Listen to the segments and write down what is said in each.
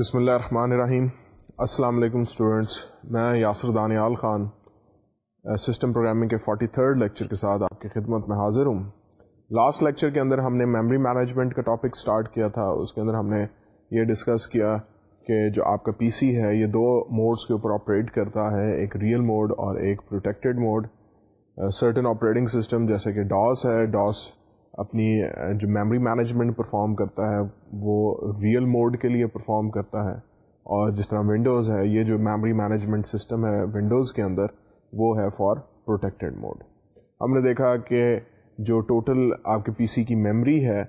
بسم اللہ الرحمن الرحیم۔ السلام علیکم اسٹوڈنٹس میں یاسر دانیال خان سسٹم پروگرامنگ کے فورٹی تھرڈ لیکچر کے ساتھ آپ کی خدمت میں حاضر ہوں۔ لاسٹ لیکچر کے اندر ہم نے میموری مینجمنٹ کا ٹاپک سٹارٹ کیا تھا۔ اس کے اندر ہم نے یہ ڈسکس کیا کہ جو آپ کا پی سی ہے، یہ دو موڈس کے اوپر آپریٹ کرتا ہے، ایک ریئل موڈ اور ایک protected mode. Certain operating system جیسے کہ ڈاس ہے، ڈاس اپنی جو میموری مینجمنٹ پرفارم کرتا ہے، وہ ریئل موڈ کے لیے پرفارم کرتا ہے۔ اور جس طرح ونڈوز ہے، یہ جو میموری مینجمنٹ سسٹم ہے ونڈوز کے اندر، وہ ہے فار پروٹیکٹیڈ موڈ ہم نے دیکھا کہ جو ٹوٹل آپ کے پی سی کی میموری ہے،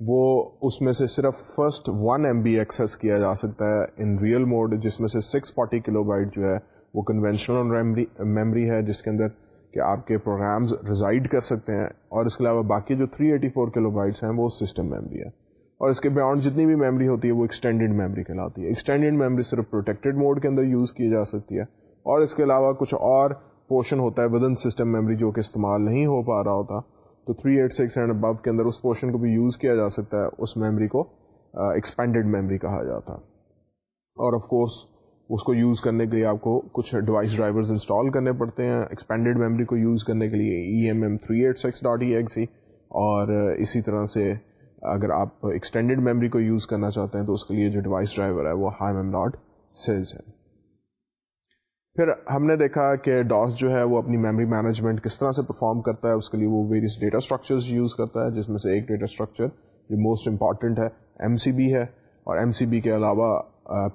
وہ اس میں سے صرف first one M B access کیا جا سکتا ہے ان ریئل موڈ جس میں سے سکس فورٹی کلو بائٹ جو ہے، وہ کنونشنل میموری ہے، جس کے اندر کہ آپ کے پروگرامز ریزائڈ کر سکتے ہیں اور اس کے علاوہ باقی جو 384 ایٹی فور کلو بائٹس ہیں وہ سسٹم میموری ہے اور اس کے بیانڈ جتنی بھی میموری ہوتی ہے وہ ایکسٹینڈیڈ میموری کہلاتی ہے۔ ایکسٹینڈیڈ میموری صرف پروٹیکٹیڈ موڈ کے اندر یوز کی جا سکتی ہے اور اس کے علاوہ کچھ اور پورشن ہوتا ہے ود ان سسٹم میموری جو کہ استعمال نہیں ہو پا رہا ہوتا۔ تو 386 ایٹ سکس اینڈ ابو کے اندر اس پورشن کو بھی یوز کیا جا سکتا ہے، اس میموری کو ایکسپینڈیڈ میموری کہا جاتا۔ ہے اور آف کورس اس کو یوز کرنے کے لیے آپ کو کچھ ڈیوائس ڈرائیورز انسٹال کرنے پڑتے ہیں. ایکسپینڈیڈ میموری کو یوز کرنے کے لیے E M M three eight six dot E X اور اسی طرح سے اگر آپ ایکسٹینڈیڈ میموری کو یوز کرنا چاہتے ہیں تو اس کے لیے جو ڈیوائس ڈرائیور ہے وہ ہائی میم ڈاٹ سیز ہے. پھر ہم نے دیکھا کہ ڈاس جو ہے وہ اپنی میموری مینجمنٹ کس طرح سے پرفارم کرتا ہے، اس کے لیے وہ ویریس ڈیٹا اسٹرکچرز یوز کرتا ہے، جس میں سے ایک ڈیٹا اسٹرکچر جو موسٹ امپارٹنٹ ہے ایم سی بی ہے. اور ایم سی بی کے علاوہ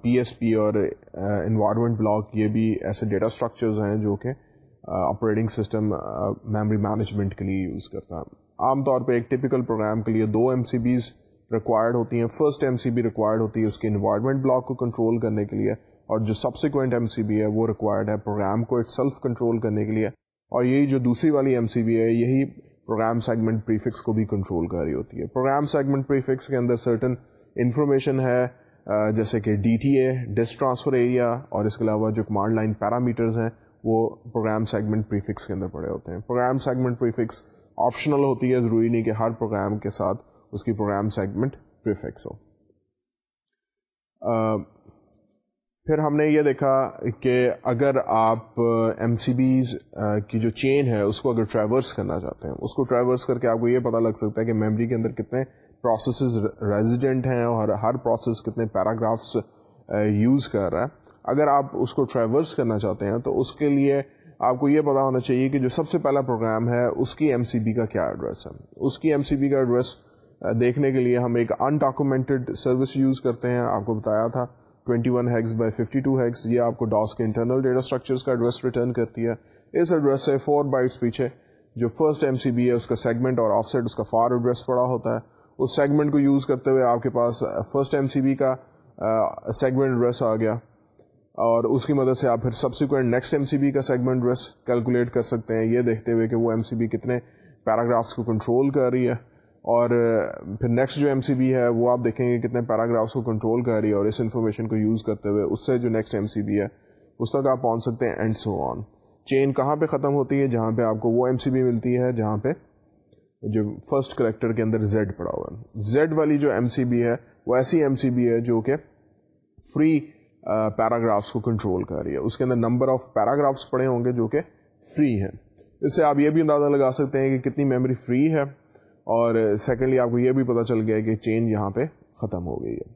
پی ایس پی اور uh, انوائرمنٹ بلاک یہ بھی ایسے ڈیٹا اسٹرکچرز ہیں جو کہ آپریٹنگ سسٹم میموری مینجمنٹ کے لیے یوز کرتا ہے۔ عام طور پہ ایک ٹپیکل پروگرام کے لیے دو ایم سی بیز ریکوائرڈ ہوتی ہیں۔ First M C B required ہوتی ہے اس کے انوائرمنٹ بلاک کو کنٹرول کرنے کے لیے اور جو سبسیکوینٹ ایم سی بی ہے وہ ریکوائرڈ ہے پروگرام کو اٹ سیلف کنٹرول کرنے کے لیے۔ اور یہی جو دوسری والی ایم سی بی ہے یہی پروگرام سیگمنٹ پریفکس کو بھی کنٹرول کر رہی ہوتی ہے۔ پروگرام سیگمنٹ پریفکس کے اندر سرٹن انفارمیشن ہے۔ جیسے کہ D T A, disk transfer area, اور اس کے علاوہ جو کمانڈ لائن پیرامیٹرز ہیں، وہ پروگرام سیگمنٹ پریفکس کے اندر پڑے ہوتے ہیں۔ پروگرام سیگمنٹ پریفکس آپشنل ہوتی ہے، ضروری نہیں کہ ہر پروگرام کے ساتھ اس کی پروگرام سیگمنٹ پریفکس ہو۔ پھر ہم نے یہ دیکھا کہ اگر آپ ایم سی بیز کی جو چین ہے، اس کو اگر ٹریورس کرنا چاہتے ہیں، اس کو ٹریورس کر کے آپ کو یہ پتہ لگ سکتا ہے کہ میموری کے اندر کتنے پروسیسز ریزیڈنٹ ہیں اور ہر پروسیس کتنے پیراگرافس یوز uh, کر رہا ہے۔ اگر آپ اس کو ٹریورس کرنا چاہتے ہیں تو اس کے لیے آپ کو یہ پتا ہونا چاہیے کہ جو سب سے پہلا پروگرام ہے اس کی ایم سی بی کا کیا ایڈریس ہے۔ اس کی ایم سی بی کا ایڈریس uh, دیکھنے کے لیے ہم ایک انڈاکومنٹڈ سروس یوز کرتے ہیں۔ آپ کو بتایا تھا 21 one hex by fifty two hex یہ آپ کو ڈاس کے انٹرنل ڈیٹا اسٹرکچرس کا ایڈریس ریٹرن کرتی ہے۔ اس ایڈریس سے فور بائٹس پیچھے جو فرسٹ ایم سی بی ہے، اس کا سیگمنٹ اور آف سائڈ اس کا فار ایڈریس پڑا ہوتا ہے۔ اس سیگمنٹ کو یوز کرتے ہوئے آپ کے پاس فرسٹ ایم سی بی کا uh, سیگمنٹ ایڈریس آ گیا اور اس کی مدد سے آپ پھر subsequent next M C B کا سیگمنٹ ایڈریس کیلکولیٹ کر سکتے ہیں۔ یہ دیکھتے ہوئے کہ وہ ایم سی بی کتنے پیراگرافس کو کنٹرول کر رہی ہے اور uh, پھر نیکسٹ جو ایم سی بی ہے وہ آپ دیکھیں گے کتنے پیراگرافس کو کنٹرول کر رہی ہے اور اس انفارمیشن کو یوز کرتے ہوئے اس سے جو نیکسٹ ایم سی بی ہے اس تک آپ پہنچ سکتے ہیں اینڈ سو آن چین کہاں پہ ختم ہوتی ہے؟ جہاں پہ آپ کو وہ ایم سی بی ملتی ہے، جہاں پہ جو فرسٹ کریکٹر کے اندر زیڈ پڑا ہوا ہے۔ زیڈ والی جو ایم سی بی ہے، وہ ایسی ایم سی بی ہے جو کہ فری پیراگرافس کو کنٹرول کر رہی ہے۔ اس کے اندر نمبر آف پیراگرافس پڑے ہوں گے جو کہ فری ہیں۔ اس سے آپ یہ بھی اندازہ لگا سکتے ہیں کہ کتنی میموری فری ہے۔ اور سیکنڈلی آپ کو یہ بھی پتا چل گیا کہ چین یہاں پہ ختم ہو گئی ہے۔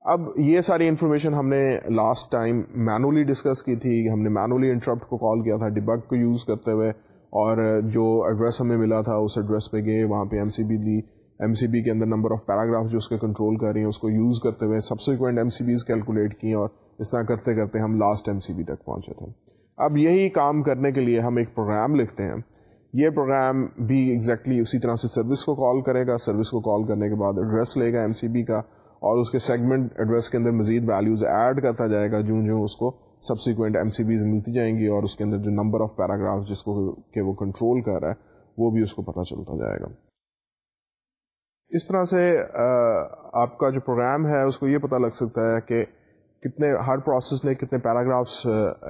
اب یہ ساری انفارمیشن ہم نے لاسٹ ٹائم مینولی ڈسکس کی تھی۔ ہم نے مینولی انٹرپٹ کو کال کیا تھا ڈبگ کو یوز کرتے ہوئے۔ اور جو ایڈریس ہمیں ملا تھا، اس ایڈریس پہ گئے، وہاں پہ ایم سی بی دی۔ ایم سی بی کے اندر نمبر آف پیراگراف جو اس کے کنٹرول کر رہی ہیں، اس کو یوز کرتے ہوئے subsequent M C Bs calculate کی اور اس طرح کرتے کرتے ہم لاسٹ ایم سی بی تک پہنچے تھے۔ اب یہی کام کرنے کے لیے ہم ایک پروگرام لکھتے ہیں۔ یہ پروگرام بھی ایگزیکٹلی اسی طرح سے سروس کو کال کرے گا۔ سروس کو کال کرنے کے بعد ایڈریس لے گا ایم سی بی کا۔ اور اس کے سیگمنٹ ایڈریس کے اندر مزید ویلیوز ایڈ کرتا جائے گا جو جو اس کو سبسیکوینٹ ایم سی بیز ملتی جائیں گی اور اس کے اندر جو نمبر آف پیراگراف جس کو کہ وہ کنٹرول کر رہا ہے، وہ بھی اس کو پتہ چلتا جائے گا۔ اس طرح سے آپ کا جو پروگرام ہے، اس کو یہ پتہ لگ سکتا ہے کہ کتنے، ہر پروسیس نے کتنے پیراگرافس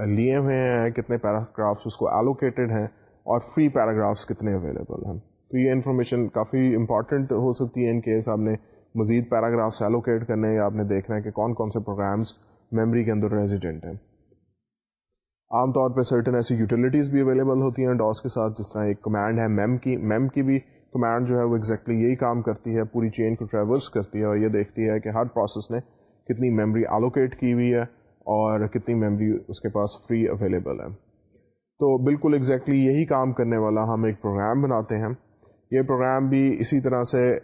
لیے ہوئے ہیں، کتنے پیراگرافس اس کو ایلوکیٹڈ ہیں اور فری پیراگرافس کتنے اویلیبل ہیں۔ تو یہ انفارمیشن کافی امپارٹنٹ ہو سکتی ہے ان کیس آپ نے مزید پیراگرافس ایلوکیٹ کرنے یا آپ نے دیکھنا ہے کہ کون کون سے پروگرامس میموری کے اندر ریزیڈنٹ ہیں۔ عام طور پہ سرٹن ایسی یوٹیلیٹیز بھی اویلیبل ہوتی ہیں۔ ڈاس کے ساتھ جس طرح ایک کمانڈ ہے میم کی میم کی بھی کمانڈ جو ہے وہ ایگزیکٹلی exactly یہی کام کرتی ہے، پوری چین کو ٹریولس کرتی ہے اور یہ دیکھتی ہے کہ ہر پروسیس نے کتنی میموری الوکیٹ کی ہوئی ہے اور کتنی میموری اس کے پاس فری اویلیبل ہے۔ تو بالکل ایگزیکٹلی exactly یہی کام کرنے والا ہم ایک پروگرام بناتے ہیں۔ یہ پروگرام بھی اسی طرح سے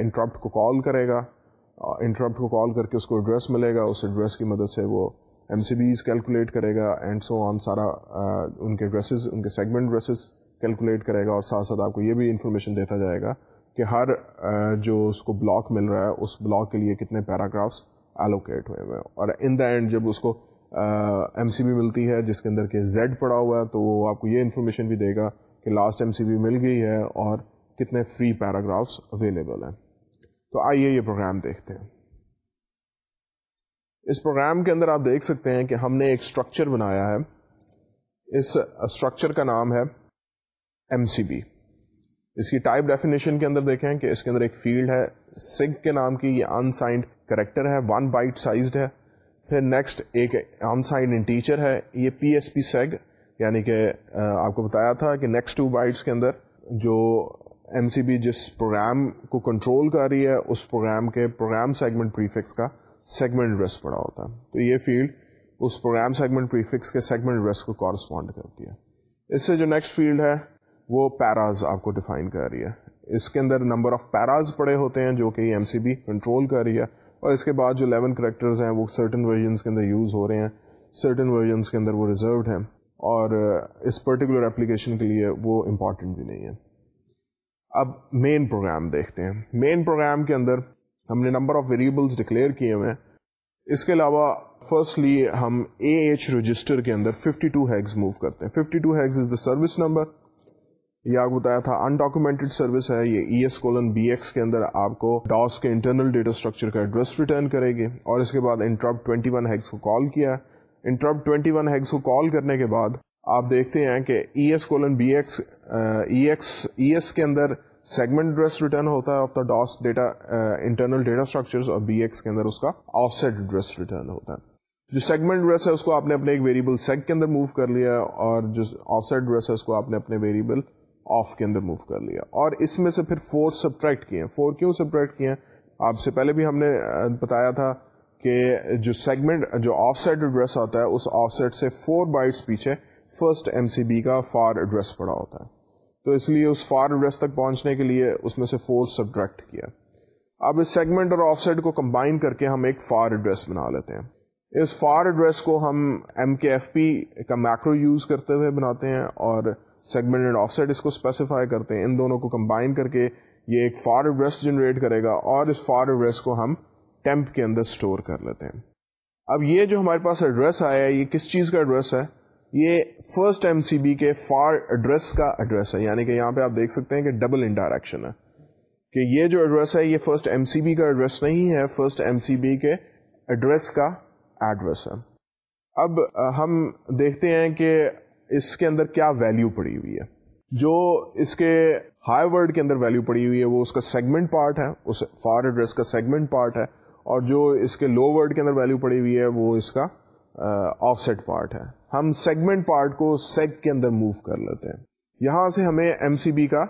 انٹرپٹ کو کال کرے گا uh, انٹرپٹ کو کال کر کے اس کو ایڈریس ملے گا، اس ایڈریس کی مدد سے وہ ایم سی بیز کیلکولیٹ کرے گا اینڈ سو آن سارا uh, ان کے ڈریسز ان کے سیگمنٹ ڈریسز کیلکولیٹ کرے گا اور ساتھ ساتھ آپ کو یہ بھی انفارمیشن دیتا جائے گا کہ ہر uh, جو اس کو بلاک مل رہا ہے، اس بلاک کے لیے کتنے پیراگرافس ایلوکیٹ ہوئے ہوئے اور ان دا اینڈ جب اس کو ایم سی بی ملتی ہے، جس کے اندر کہ زیڈ پڑا ہوا ہے، تو وہ آپ کو یہ انفارمیشن بھی دے گا کہ لاسٹ ایم سی بی مل گئی ہے اور کتنے فری پیراگرافس اویلیبل ہیں۔ تو آئیے یہ پروگرام دیکھتے ہیں۔ اس پروگرام کے اندر آپ دیکھ سکتے ہیں کہ ہم نے ایک اسٹرکچر بنایا ہے۔ اس اسٹرکچر کا نام ہے ایم سی بی اس کی ٹائپ ڈیفینیشن کے اندر دیکھیں کہ اس کے اندر ایک فیلڈ ہے۔ سگ کے نام کی یہ انسائنڈ کریکٹر ہے ون بائٹ سائزڈ ہے۔ پھر نیکسٹ ایک انسائنڈ ان ٹیچر ہے۔ یہ پی ایس پی سیگ یعنی کہ آپ کو بتایا تھا کہ نیکسٹ ٹو بائٹس کے اندر جو ایم سی بی جس پروگرام کو کنٹرول کر رہی ہے، اس پروگرام کے پروگرام سیگمنٹ پریفکس کا سیگمنٹ ڈریس پڑا ہوتا ہے۔ تو یہ فیلڈ اس پروگرام سیگمنٹ پریفکس کے سیگمنٹ ڈریس کو کورسپونڈ کرتی ہے۔ اس سے جو نیکسٹ فیلڈ ہے، وہ پیراز آپ کو ڈیفائن کر رہی ہے۔ اس کے اندر نمبر آف پیراز پڑے ہوتے ہیں، جو کہ ایم سی بی کنٹرول کر رہی ہے۔ اور اس کے بعد جو لیون کریکٹرز ہیں، وہ سرٹن ورژنس کے اندر یوز ہو رہے ہیں۔ سرٹن ورژنس کے اندر وہ ریزروڈ ہیں۔ اور اس پرٹیکولر اپلیکیشن کے لیے وہ امپورٹنٹ بھی نہیں ہے۔ اب مین پروگرام دیکھتے ہیں۔ مین پروگرام کے اندر ہم نے نمبر آف ویریبلس ڈکلیئر کیے ہوئے ہیں۔ اس کے علاوہ فرسٹلی ہم اے ایچ رجسٹر کے اندر 52 ٹو ہیگز موو کرتے ہیں۔ 52 two hex is the service number یہ آپ بتایا تھا انڈاکومینٹڈ سروس ہے۔ یہ E S colon B X کے اندر آپ کو ڈاس کے انٹرنل ڈیٹا اسٹرکچر کا ایڈریس ریٹرن کرے گی۔ اور اس کے بعد انٹرپ 21 ون ہیگس کو کال کیا انٹرپ 21 ون ہیگس کو کال کرنے کے بعد آپ دیکھتے ہیں کہ E S colon B X E X E S کے اندر سیگمنٹ ڈریس ریٹرن ہوتا ہے of the DOS data internal data structure اور بی ایکس کے اندر اس کا آف سیٹ ڈریس ریٹرن ہوتا ہے۔ جو سیگمنٹ ڈریس ہے اس کو آپ نے اپنے ایک ویریبل سیگ کے اندر موو کر لیا اور جو آف سیٹ ڈریس ہے اس کو آپ نے اپنے ویریبل آف کے اندر موو کر لیا۔ اور اس میں سے پھر فور سبٹریکٹ کیے ہیں۔ فور کیوں سبٹریکٹ کیے ہیں؟ آپ سے پہلے بھی ہم نے uh, بتایا تھا کہ جو سیگمنٹ جو آف سیٹ ایڈریس آتا ہے اس آف سیٹ سے فور بائٹس پیچھے فرسٹ ایم سی بی کا فار ایڈریس پڑا ہوتا ہے۔ تو اس لیے اس فار ایڈریس تک پہنچنے کے لیے اس میں سے فور سبٹریکٹ کیا۔ اب اس سیگمنٹ اور آف سیٹ کو کمبائن کر کے ہم ایک فار ایڈریس بنا لیتے ہیں۔ اس فار ایڈریس کو ہم ایم کے ایف پی کا میکرو یوز کرتے ہوئے بناتے ہیں اور سیگمنٹ اینڈ آف سیٹ اس کو اسپیسیفائی کرتے ہیں۔ ان دونوں کو کمبائن کر کے یہ ایک فار ایڈریس جنریٹ کرے گا اور اس فار ایڈریس کو ہم ٹیمپ کے اندر اسٹور کر لیتے ہیں۔ اب یہ جو ہمارے پاس ایڈریس آیا ہے، یہ کس چیز کا ایڈریس ہے؟ یہ فرسٹ ایم سی بی کے فار ایڈریس کا ایڈریس ہے. یعنی کہ یہاں پہ آپ دیکھ سکتے ہیں کہ ڈبل انڈائریکشن ہے. کہ یہ جو ایڈریس ہے، یہ فرسٹ ایم سی بی کا ایڈریس نہیں ہے فرسٹ ایم سی بی کے ایڈریس کا ایڈریس ہے. اب ہم دیکھتے ہیں کہ اس کے اندر کیا ویلو پڑی ہوئی ہے. جو اس کے ہائی ورڈ کے اندر ویلو پڑی ہوئی ہے، وہ اس کا سیگمنٹ پارٹ ہے، اس فار ایڈریس کا سیگمنٹ پارٹ ہے اور جو اس کے لو ورڈ کے اندر ویلو پڑی ہوئی ہے، وہ اس کا آف سیٹ پارٹ ہے. ہم سیگمنٹ پارٹ کو سیگ کے اندر موو کر لیتے ہیں۔ یہاں سے ہمیں ایم سی بی کا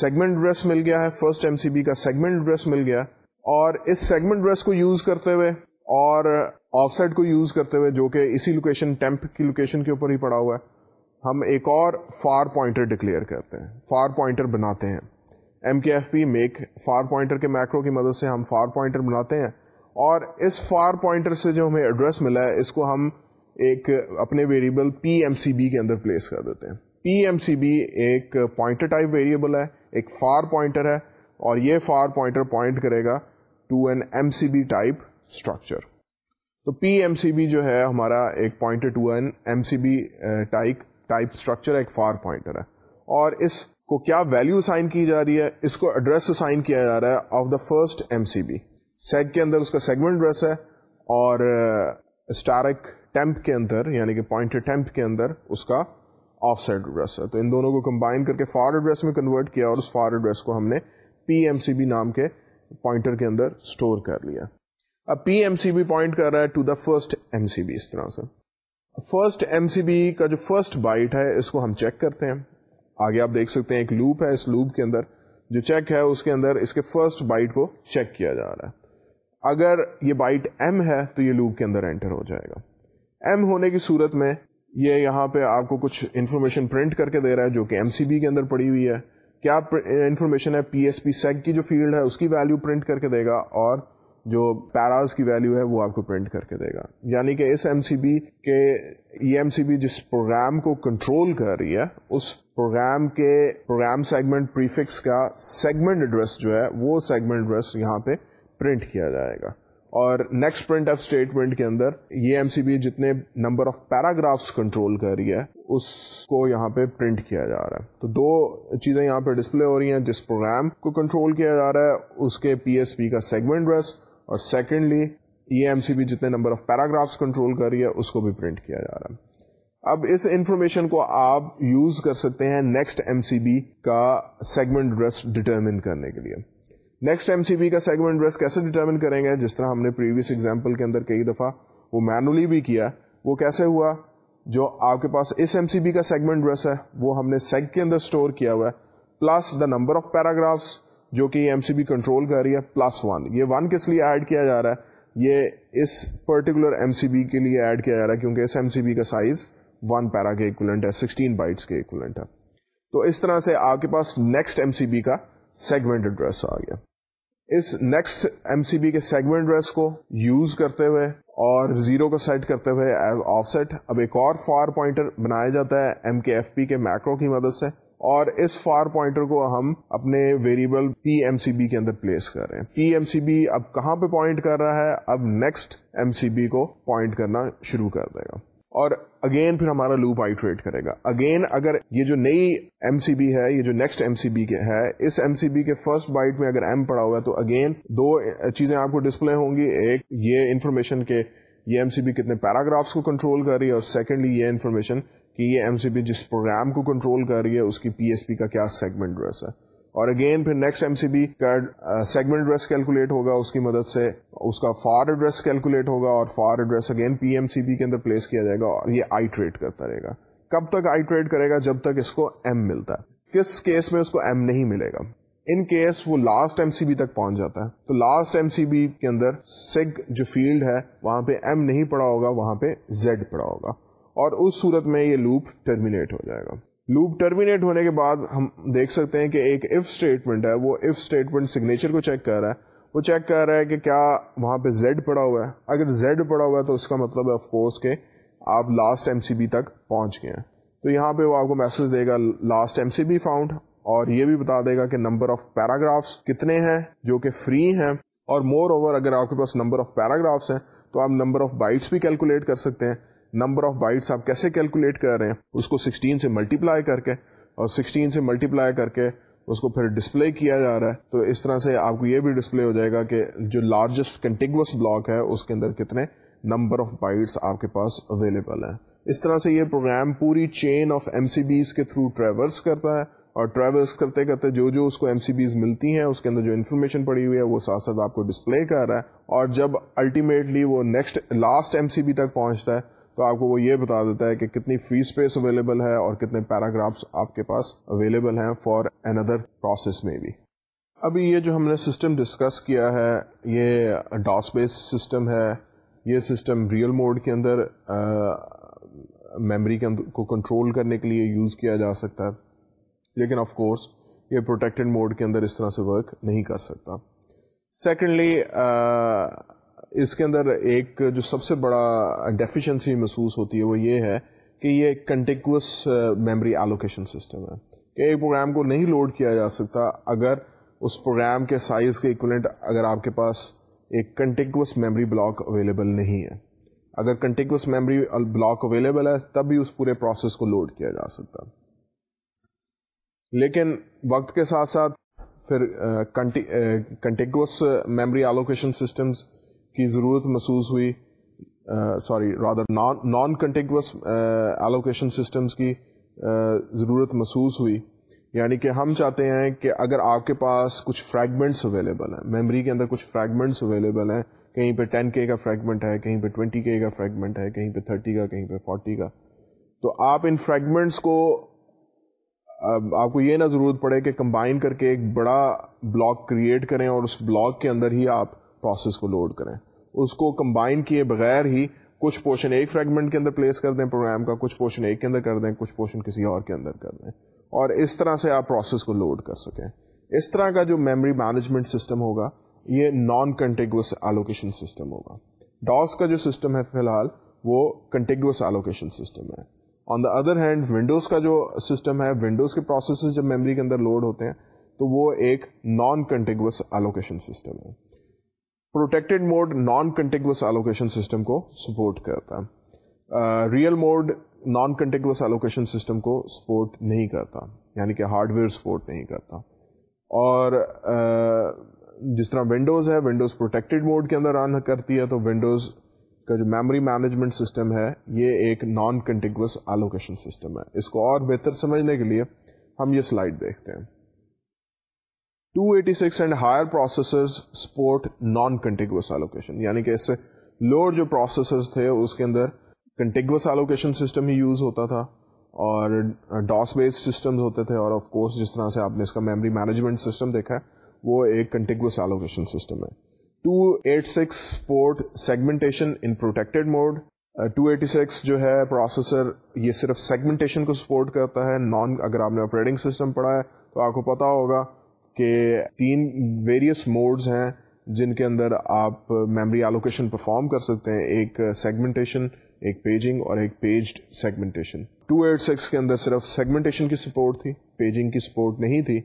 سیگمنٹ ڈریس مل گیا ہے۔ فرسٹ ایم سی بی کا سیگمنٹ ڈریس مل گیا۔ اور اس سیگمنٹ ڈریس کو یوز کرتے ہوئے اور آف سائڈ کو یوز کرتے ہوئے جو کہ اسی لوکیشن ٹیمپ کی لوکیشن کے اوپر ہی پڑا ہوا ہے، ہم ایک اور فار پوائنٹر ڈکلیئر کرتے ہیں۔ فار پوائنٹر بناتے ہیں۔ M K F P make far pointer کے میکرو کی مدد سے ہم فار پوائنٹر بناتے ہیں۔ اور اس فار پوائنٹر سے جو ہمیں ایڈریس ملا ہے، اس کو ہم ایک اپنے variable P M C B کے اندر پلیس کر دیتے ہیں۔ پی ایم سی بی ایک پوائنٹر ٹائپ ویریبل ہے، ایک فار پوائنٹر ہے، اور یہ فار پوائنٹر پوائنٹ کرے گا to an M C B type structure تو پی ایم سی بی جو ہے، ہمارا ایک pointer to an M C B type type structure ایک فار پوائنٹر ہے۔ اور اس کو کیا ویلو اسائن کی جا رہی ہے؟ اس کو ایڈریس اسائن کیا جا رہا ہے of the first M C B seg کے اندر اس کا سیگمنٹ ڈریس ہے اور اسٹارک ٹیمپ کے اندر یعنی کہ پوائنٹ ٹیمپ کے اندر اس کا آف سائڈ ایڈریس ہے۔ تو ان دونوں کو کمبائن کر کے فار ایڈریس میں کنورٹ کیا اور اس فار ایڈریس کو ہم نے پی ایم سی بی نام کے پوائنٹر کے اندر اسٹور کر لیا۔ اب P M C B point کر رہا ہے to the first M C B اس طرح سے۔ فرسٹ ایم سی بی کا جو فرسٹ بائٹ ہے، اس کو ہم چیک کرتے ہیں۔ آگے آپ دیکھ سکتے ہیں ایک لوپ ہے، اس لوپ کے اندر جو چیک ہے، اس کے اندر اس کے فرسٹ بائٹ کو چیک کیا جا رہا ہے۔ اگر یہ بائٹ ایم ہے، تو یہ لوپ کے اندر انٹر ہو جائے گا۔ ایم ہونے کی صورت میں یہ یہاں پہ آپ کو کچھ انفارمیشن پرنٹ کر کے دے رہا ہے جو کہ ایم سی بی کے اندر پڑی ہوئی ہے۔ کیا انفارمیشن ہے پی ایس پی سیگ کی جو فیلڈ ہے اس کی ویلو پرنٹ کر کے دے گا اور جو پیراز کی ویلو ہے وہ آپ کو پرنٹ کر کے دے گا۔ یعنی کہ اس ایم سی بی کے یہ ایم سی بی جس پروگرام کو کنٹرول کر رہی ہے، اس پروگرام کے پروگرام سیگمنٹ پریفکس کا سیگمنٹ ایڈریس جو ہے، وہ سیگمنٹ ایڈریس یہاں پہ پرنٹ کیا جائے گا۔ اور نیکسٹ پرنٹ آف اسٹیٹمنٹ کے اندر یہ ایم سی بی جتنے نمبر آف پیراگرافس کنٹرول کر رہی ہے، اس کو یہاں پہ پرنٹ کیا جا رہا ہے۔ تو دو چیزیں یہاں پہ ڈسپلے ہو رہی ہیں، جس پروگرام کو کنٹرول کیا جا رہا ہے، اس کے پی ایس پی کا سیگمنٹ ایڈریس اور سیکنڈلی یہ ایم سی بی جتنے نمبر آف پیراگرافس کنٹرول کر رہی ہے، اس کو بھی پرنٹ کیا جا رہا ہے۔ اب اس انفارمیشن کو آپ یوز کر سکتے ہیں نیکسٹ ایم سی بی کا سیگمنٹ ڈریس ڈٹرمن کرنے کے لیے۔ نیکسٹ ایم سی بی کا سیگمنٹ ڈریس کیسے ڈٹرمن کریں گے؟ جس طرح ہم نے پریویس ایگزامپل کے اندر کئی دفعہ وہ مینولی بھی کیا، وہ کیسے ہوا؟ جو آپ کے پاس اس ایم سی بی کا سیگمنٹ ڈریس ہے، وہ ہم نے سیگ کے اندر اسٹور کیا ہوا ہے plus the number of paragraphs جو کہ ایم سی بی کنٹرول کر رہی ہے پلس ون یہ ون کس لیے ایڈ کیا جا رہا ہے؟ یہ اس پرٹیکولر ایم سی بی کے لیے ایڈ کیا جا رہا ہے، کیونکہ اس ایم سی بی کا سائز ون پیرا کے اکولنٹ ہے سکسٹین بائٹس کے اکولنٹ ہے۔ تو اس طرح سے آپ کے پاس نیکسٹ ایم سی بی کا سیگمنٹ ایڈریس آ گیا۔ اس نیکسٹ ایم سی بی کے سیگمنٹ ایڈریس کو یوز کرتے ہوئے اور زیرو کو سیٹ کرتے ہوئے ایز آف سیٹ اب ایک اور فار پوائنٹر بنایا جاتا ہے ایم کے ایف پی کے میکرو کی مدد سے اور اس فار پوائنٹر کو ہم اپنے variable P M C B کے اندر پلیس کر رہے ہیں۔ پی ایم سی بی اب کہاں پہ پوائنٹ کر رہا ہے؟ اب نیکسٹ ایم سی بی کو پوائنٹ کرنا شروع کر دے گا۔ اور اگین پھر ہمارا لوپ آئیٹریٹ کرے گا۔ اگین اگر یہ جو نئی ایم سی بی ہے، یہ جو نیکسٹ ایم سی بی ہے، اس ایم سی بی کے فرسٹ بائٹ میں اگر ایم پڑا ہوا ہے تو اگین دو چیزیں آپ کو ڈسپلے ہوں گی۔ ایک یہ انفارمیشن کے یہ ایم سی بی کتنے پیراگرافس کو کنٹرول کر رہی ہے اور سیکنڈلی یہ انفارمیشن کہ یہ ایم سی بی جس پروگرام کو کنٹرول کر رہی ہے، اس کی پی ایس پی کا کیا سیگمنٹ ڈریس ہے۔ اور اگین پھر نیکسٹ ایم سی بی کا سیگمنٹ ایڈریس کیلکولیٹ ہوگا، اس کی مدد سے اس کا فار ایڈریس کیلکولیٹ ہوگا اور far address again P M C B کے اندر پلیس کیا جائے گا اور یہ آئی ٹریڈ کرتا رہے گا۔ کب تک آئی ٹریڈ کرے گا؟ جب تک اس کو ایم ملتا ہے۔ کس کیس میں اس کو ایم نہیں ملے گا؟ ان کیس وہ لاسٹ ایم سی بی تک پہنچ جاتا ہے، تو لاسٹ ایم سی بی کے اندر سیگ جو فیلڈ ہے، وہاں پہ ایم نہیں پڑا ہوگا، وہاں پہ زیڈ پڑا ہوگا۔ اور اس صورت میں یہ لوپ ٹرمینیٹ ہو جائے گا۔ لوپ ٹرمینیٹ ہونے کے بعد ہم دیکھ سکتے ہیں کہ ایک اف اسٹیٹمنٹ ہے، وہ اف اسٹیٹمنٹ سگنیچر کو چیک کر رہا ہے۔ وہ چیک کر رہا ہے کہ کیا وہاں پہ زیڈ پڑا ہوا ہے۔ اگر زیڈ پڑا ہوا ہے تو اس کا مطلب ہے آف کورس کہ آپ لاسٹ ایم سی بی تک پہنچ گئے ہیں۔ تو یہاں پہ وہ آپ کو میسج دے گا last M C B found اور یہ بھی بتا دے گا کہ نمبر آف پیراگرافس کتنے ہیں، جو کہ فری ہیں۔ اور مور اوور اگر آپ کے پاس نمبر آف پیراگرافس ہیں، تو آپ نمبر آف بائٹس بھی کیلکولیٹ کر سکتے ہیں۔ نمبر آف بائٹس آپ کیسے کیلکولیٹ کر رہے ہیں، اس کو سکسٹین سے ملٹیپلائی کر کے اور سکسٹین سے ملٹیپلائی کر کے اس کو پھر ڈسپلے کیا جا رہا ہے۔ تو اس طرح سے آپ کو یہ بھی ڈسپلے ہو جائے گا کہ جو لارجسٹ کنٹینگوس بلاک ہے، اس کے اندر کتنے نمبر آف بائٹس آپ کے پاس اویلیبل ہیں۔ اس طرح سے یہ پروگرام پوری چین آف ایم سی بیز کے تھرو ٹریولس کرتا ہے اور ٹریولس کرتے کرتے جو جو اس کو ایم سی بیز ملتی ہیں، اس کے اندر جو انفارمیشن پڑی ہوئی ہے، وہ ساتھ ساتھ آپ کو ڈسپلے کر رہا ہے۔ اور جب الٹیمیٹلی وہ next last M C B تک پہنچتا ہے تو آپ کو وہ یہ بتا دیتا ہے کہ کتنی فری اسپیس اویلیبل ہے اور کتنے پیراگرافس آپ کے پاس اویلیبل ہیں فار این ادر پروسیس میں بھی ابھی یہ جو ہم نے سسٹم ڈسکس کیا ہے، یہ ڈاس بیس سسٹم ہے، یہ سسٹم ریئل موڈ کے اندر میموری کے اندر کو کنٹرول کرنے کے لیے یوز کیا جا سکتا ہے۔ لیکن آف کورس یہ پروٹیکٹڈ موڈ کے اندر اس طرح سے ورک نہیں کر سکتا۔ سیکنڈلی اس کے اندر ایک جو سب سے بڑا ڈیفیشنسی محسوس ہوتی ہے وہ یہ ہے کہ یہ ایک کنٹیکوس میموری ایلوکیشن سسٹم ہے۔ کہ ایک پروگرام کو نہیں لوڈ کیا جا سکتا اگر اس پروگرام کے سائز کے اکولنٹ اگر آپ کے پاس ایک کنٹیکوس میموری بلاک اویلیبل نہیں ہے۔ اگر کنٹیکوس میموری بلاک اویلیبل ہے، تب بھی اس پورے پروسیس کو لوڈ کیا جا سکتا۔ لیکن وقت کے ساتھ ساتھ پھر کنٹیکوس میموری ایلوکیشن سسٹمز کی ضرورت محسوس ہوئی sorry rather non contiguous allocation systems کی ضرورت محسوس ہوئی۔ یعنی کہ ہم چاہتے ہیں کہ اگر آپ کے پاس کچھ فریگمنٹس اویلیبل ہیں میموری کے اندر کچھ فریگمنٹس اویلیبل ہیں، کہیں پہ ٹین کے کا فریگمنٹ ہے، کہیں پہ ٹوینٹی کے کا فریگمنٹ ہے، کہیں پہ تھرٹی کا، کہیں پہ فورٹی کا، تو آپ ان فریگمنٹس کو آپ کو یہ نہ ضرورت پڑے کہ کمبائن کر کے ایک بڑا بلاک کریٹ کریں اور اس بلاک کے اندر ہی آپ پروسیس کو لوڈ کریں۔ اس کو کمبائن کیے بغیر ہی کچھ پورشن ایک فریگمنٹ کے اندر پلیس کر دیں پروگرام کا، کچھ پورشن ایک کے اندر کر دیں، کچھ پورشن کسی اور کے اندر کر دیں۔ اور اس طرح سے آپ پروسیس کو لوڈ کر سکیں۔ اس طرح کا جو میموری مینجمنٹ سسٹم ہوگا، یہ نان کنٹیگوس ایلوکیشن سسٹم ہوگا۔ ڈاس کا جو سسٹم ہے فی الحال، وہ کنٹیگوس ایلوکیشن سسٹم ہے۔ On the other hand Windows کا جو سسٹم ہے ونڈوز کے پروسیسز جب میموری کے اندر لوڈ ہوتے ہیں، تو وہ ایک نان کنٹیگوس ایلوکیشن سسٹم ہے۔ Protected mode non contiguous allocation system کو سپورٹ کرتا ہے۔ Real mode non contiguous allocation system کو سپورٹ نہیں کرتا۔ یعنی کہ ہارڈ ویئر سپورٹ نہیں کرتا۔ اور جس طرح ونڈوز ہے ونڈوز پروٹیکٹڈ موڈ کے اندر رن کرتی ہے، تو ونڈوز کا جو میموری مینجمنٹ سسٹم ہے، یہ ایک نان کنٹیگوس ایلوکیشن سسٹم ہے۔ اس کو اور بہتر سمجھنے کے لیے ہم یہ سلائڈ دیکھتے ہیں۔ 286 and higher processors support non contiguous allocation یعنی کہ اس سے لوور جو پروسیسرز تھے، اس کے اندر کنٹیگوس ایلوکیشن سسٹم ہی یوز ہوتا تھا اور ڈاس بیس سسٹم ہوتے تھے اور آف کورس جس طرح سے آپ نے اس کا میموری مینجمنٹ سسٹم دیکھا ہے، وہ ایک کنٹیگوس ایلوکیشن سسٹم ہے۔ 286 support segmentation in protected mode 286 جو ہے پروسیسر یہ صرف سیگمنٹیشن کو سپورٹ کرتا ہے۔ نان اگر آپ نے آپریٹنگ سسٹم پڑھا ہے تو آپ کو پتا ہوگا کہ تین ویریس موڈز ہیں جن کے اندر آپ میموری ایلوکیشن پرفارم کر سکتے ہیں، ایک سیگمنٹیشن ایک پیجنگ اور ایک پیجڈ سیگمنٹیشن 286 کے اندر صرف سیگمنٹیشن کی سپورٹ تھی پیجنگ کی سپورٹ نہیں تھی۔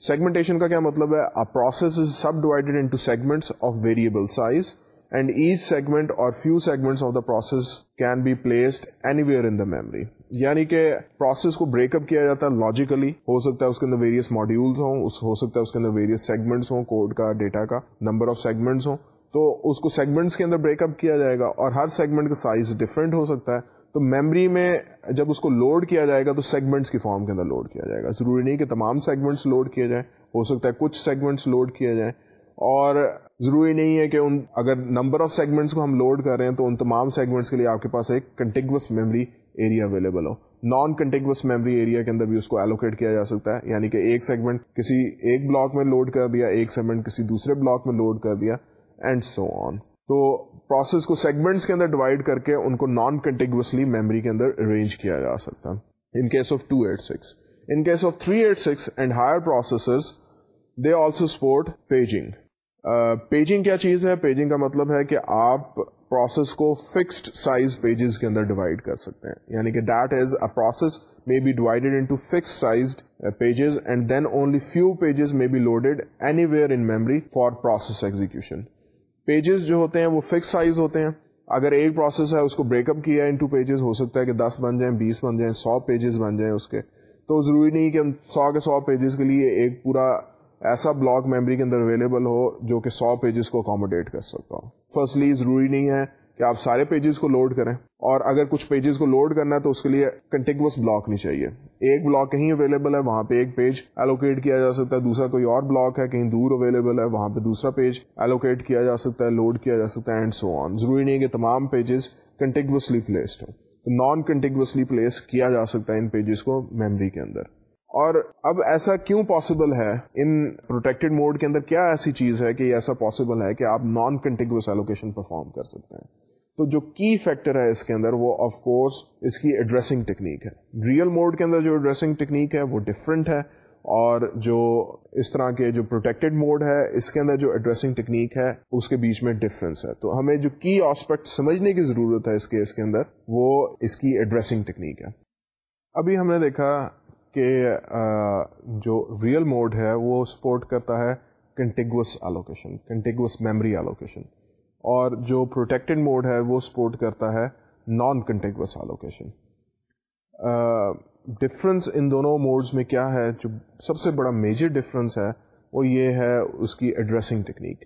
سیگمنٹیشن کا کیا مطلب ہے؟ Process is subdivided into segments of variable size and each segment اور few segments of the process can be placed anywhere in the memory یعنی کہ پروسیس کو بریک اپ کیا جاتا ہے لاجیکلی ہو سکتا ہے اس کے اندر ویریس ماڈیولس ہوں، اس ہو سکتا ہے اس کے اندر ویریس سیگمنٹس ہوں کوڈ کا ڈیٹا کا نمبر آف سیگمنٹس ہوں۔ تو اس کو سیگمنٹس کے اندر بریک اپ کیا جائے گا اور ہر سیگمنٹ کا سائز ڈفرینٹ ہو سکتا ہے۔ تو میمری میں جب اس کو لوڈ کیا جائے گا تو سیگمنٹس کی فارم کے اندر لوڈ کیا جائے گا۔ ضروری نہیں کہ تمام سیگمنٹس لوڈ کیا جائے ہو سکتا ہے کچھ سیگمنٹس لوڈ کیا جائے اور ضروری نہیں ہے کہ ان، اگر نمبر آف سیگمنٹس کو ہم لوڈ کر رہے ہیں تو ان تمام سیگمنٹس کے لیے آپ کے پاس ایک کنٹینگوس میموری ایریا اویلیبل ہو۔ نان کنٹینگوس میموری ایریا کے اندر بھی اس کو ایلوکیٹ کیا جا سکتا ہے۔ یعنی کہ ایک سیگمنٹ کسی ایک بلاک میں لوڈ کر دیا، ایک سیگمنٹ کسی دوسرے بلاک میں لوڈ کر دیا اینڈ سو آن تو پروسیس کو سیگمنٹس کے اندر ڈیوائڈ کر کے ان کو نان کنٹینگوسلی میموری کے اندر ارینج کیا جا سکتا۔ ہے in case of two eight six in case of three eight six and higher processors they also support paging paging کیا چیز ہے؟ پیجنگ کا مطلب ہے کہ آپ پروسیس کو فکسڈ سائز پیجز کے اندر ڈیوائڈ کر سکتے ہیں۔ یعنی کہ that is a process may be divided into fixed sized pages and then only few pages may be loaded anywhere in memory for process execution pages جو ہوتے ہیں وہ فکس سائز ہوتے ہیں۔ اگر ایک پروسیس ہے اس کو بریک اپ کیا انٹو پیجز ہو سکتا ہے کہ دس بن جائیں، بیس بن جائیں، سو پیجز بن جائیں اس کے۔ تو ضروری نہیں کہ ہم سو کے سو پیجز کے لیے ایک پورا ایسا بلاک میموری کے اندر اویلیبل ہو جو کہ سو پیجز کو اکوموڈیٹ کر سکتا ہو فرسٹلی ضروری نہیں ہے کہ آپ سارے پیجز کو لوڈ کریں اور اگر کچھ پیجز کو لوڈ کرنا ہے تو اس کے لیے کنٹینگوس بلاک نہیں چاہیے۔ ایک بلاک کہیں اویلیبل ہے، وہاں پہ ایک پیج ایلوکیٹ کیا جا سکتا ہے۔ دوسرا کوئی اور بلاک ہے، کہیں دور اویلیبل ہے، وہاں پہ دوسرا پیج ایلوکیٹ کیا جا سکتا ہے لوڈ کیا جا سکتا ہے اینڈ سو آن ضروری نہیں ہے کہ تمام پیجز کنٹینگوسلی پلیسڈ ہوں۔ تو نان کنٹینگوسلی پلیس کیا جا سکتا ہے ان پیجز کو میموری کے اندر۔ اور اب ایسا کیوں پاسبل ہے؟ ان پروٹیکٹڈ موڈ کے اندر کیا ایسی چیز ہے کہ یہ ایسا پاسبل ہے کہ آپ نان کنٹینگوس ایلوکیشن پرفارم کر سکتے ہیں؟ تو جو کی فیکٹر ہے اس کے اندر وہ آف کورس اس کی ایڈریسنگ ٹیکنیک ہے۔ ریئل موڈ کے اندر جو ایڈریسنگ ٹیکنیک ہے وہ ڈفرینٹ ہے اور جو اس طرح کے جو پروٹیکٹڈ موڈ ہے اس کے اندر جو ایڈریسنگ ٹیکنیک ہے اس کے بیچ میں ڈفرینس ہے۔ تو ہمیں جو کی آسپیکٹ سمجھنے کی ضرورت ہے اس کیس کے اندر وہ اس کی ایڈریسنگ ٹیکنیک ہے۔ ابھی ہم نے دیکھا کہ جو ریئل موڈ ہے وہ سپورٹ کرتا ہے contiguous allocation contiguous memory allocation اور جو پروٹیکٹڈ موڈ ہے وہ سپورٹ کرتا ہے نان کنٹیگوس ایلوکیشن ڈفرینس ان دونوں موڈز میں کیا ہے؟ جو سب سے بڑا میجر ڈفرینس ہے وہ یہ ہے اس کی ایڈریسنگ ٹیکنیک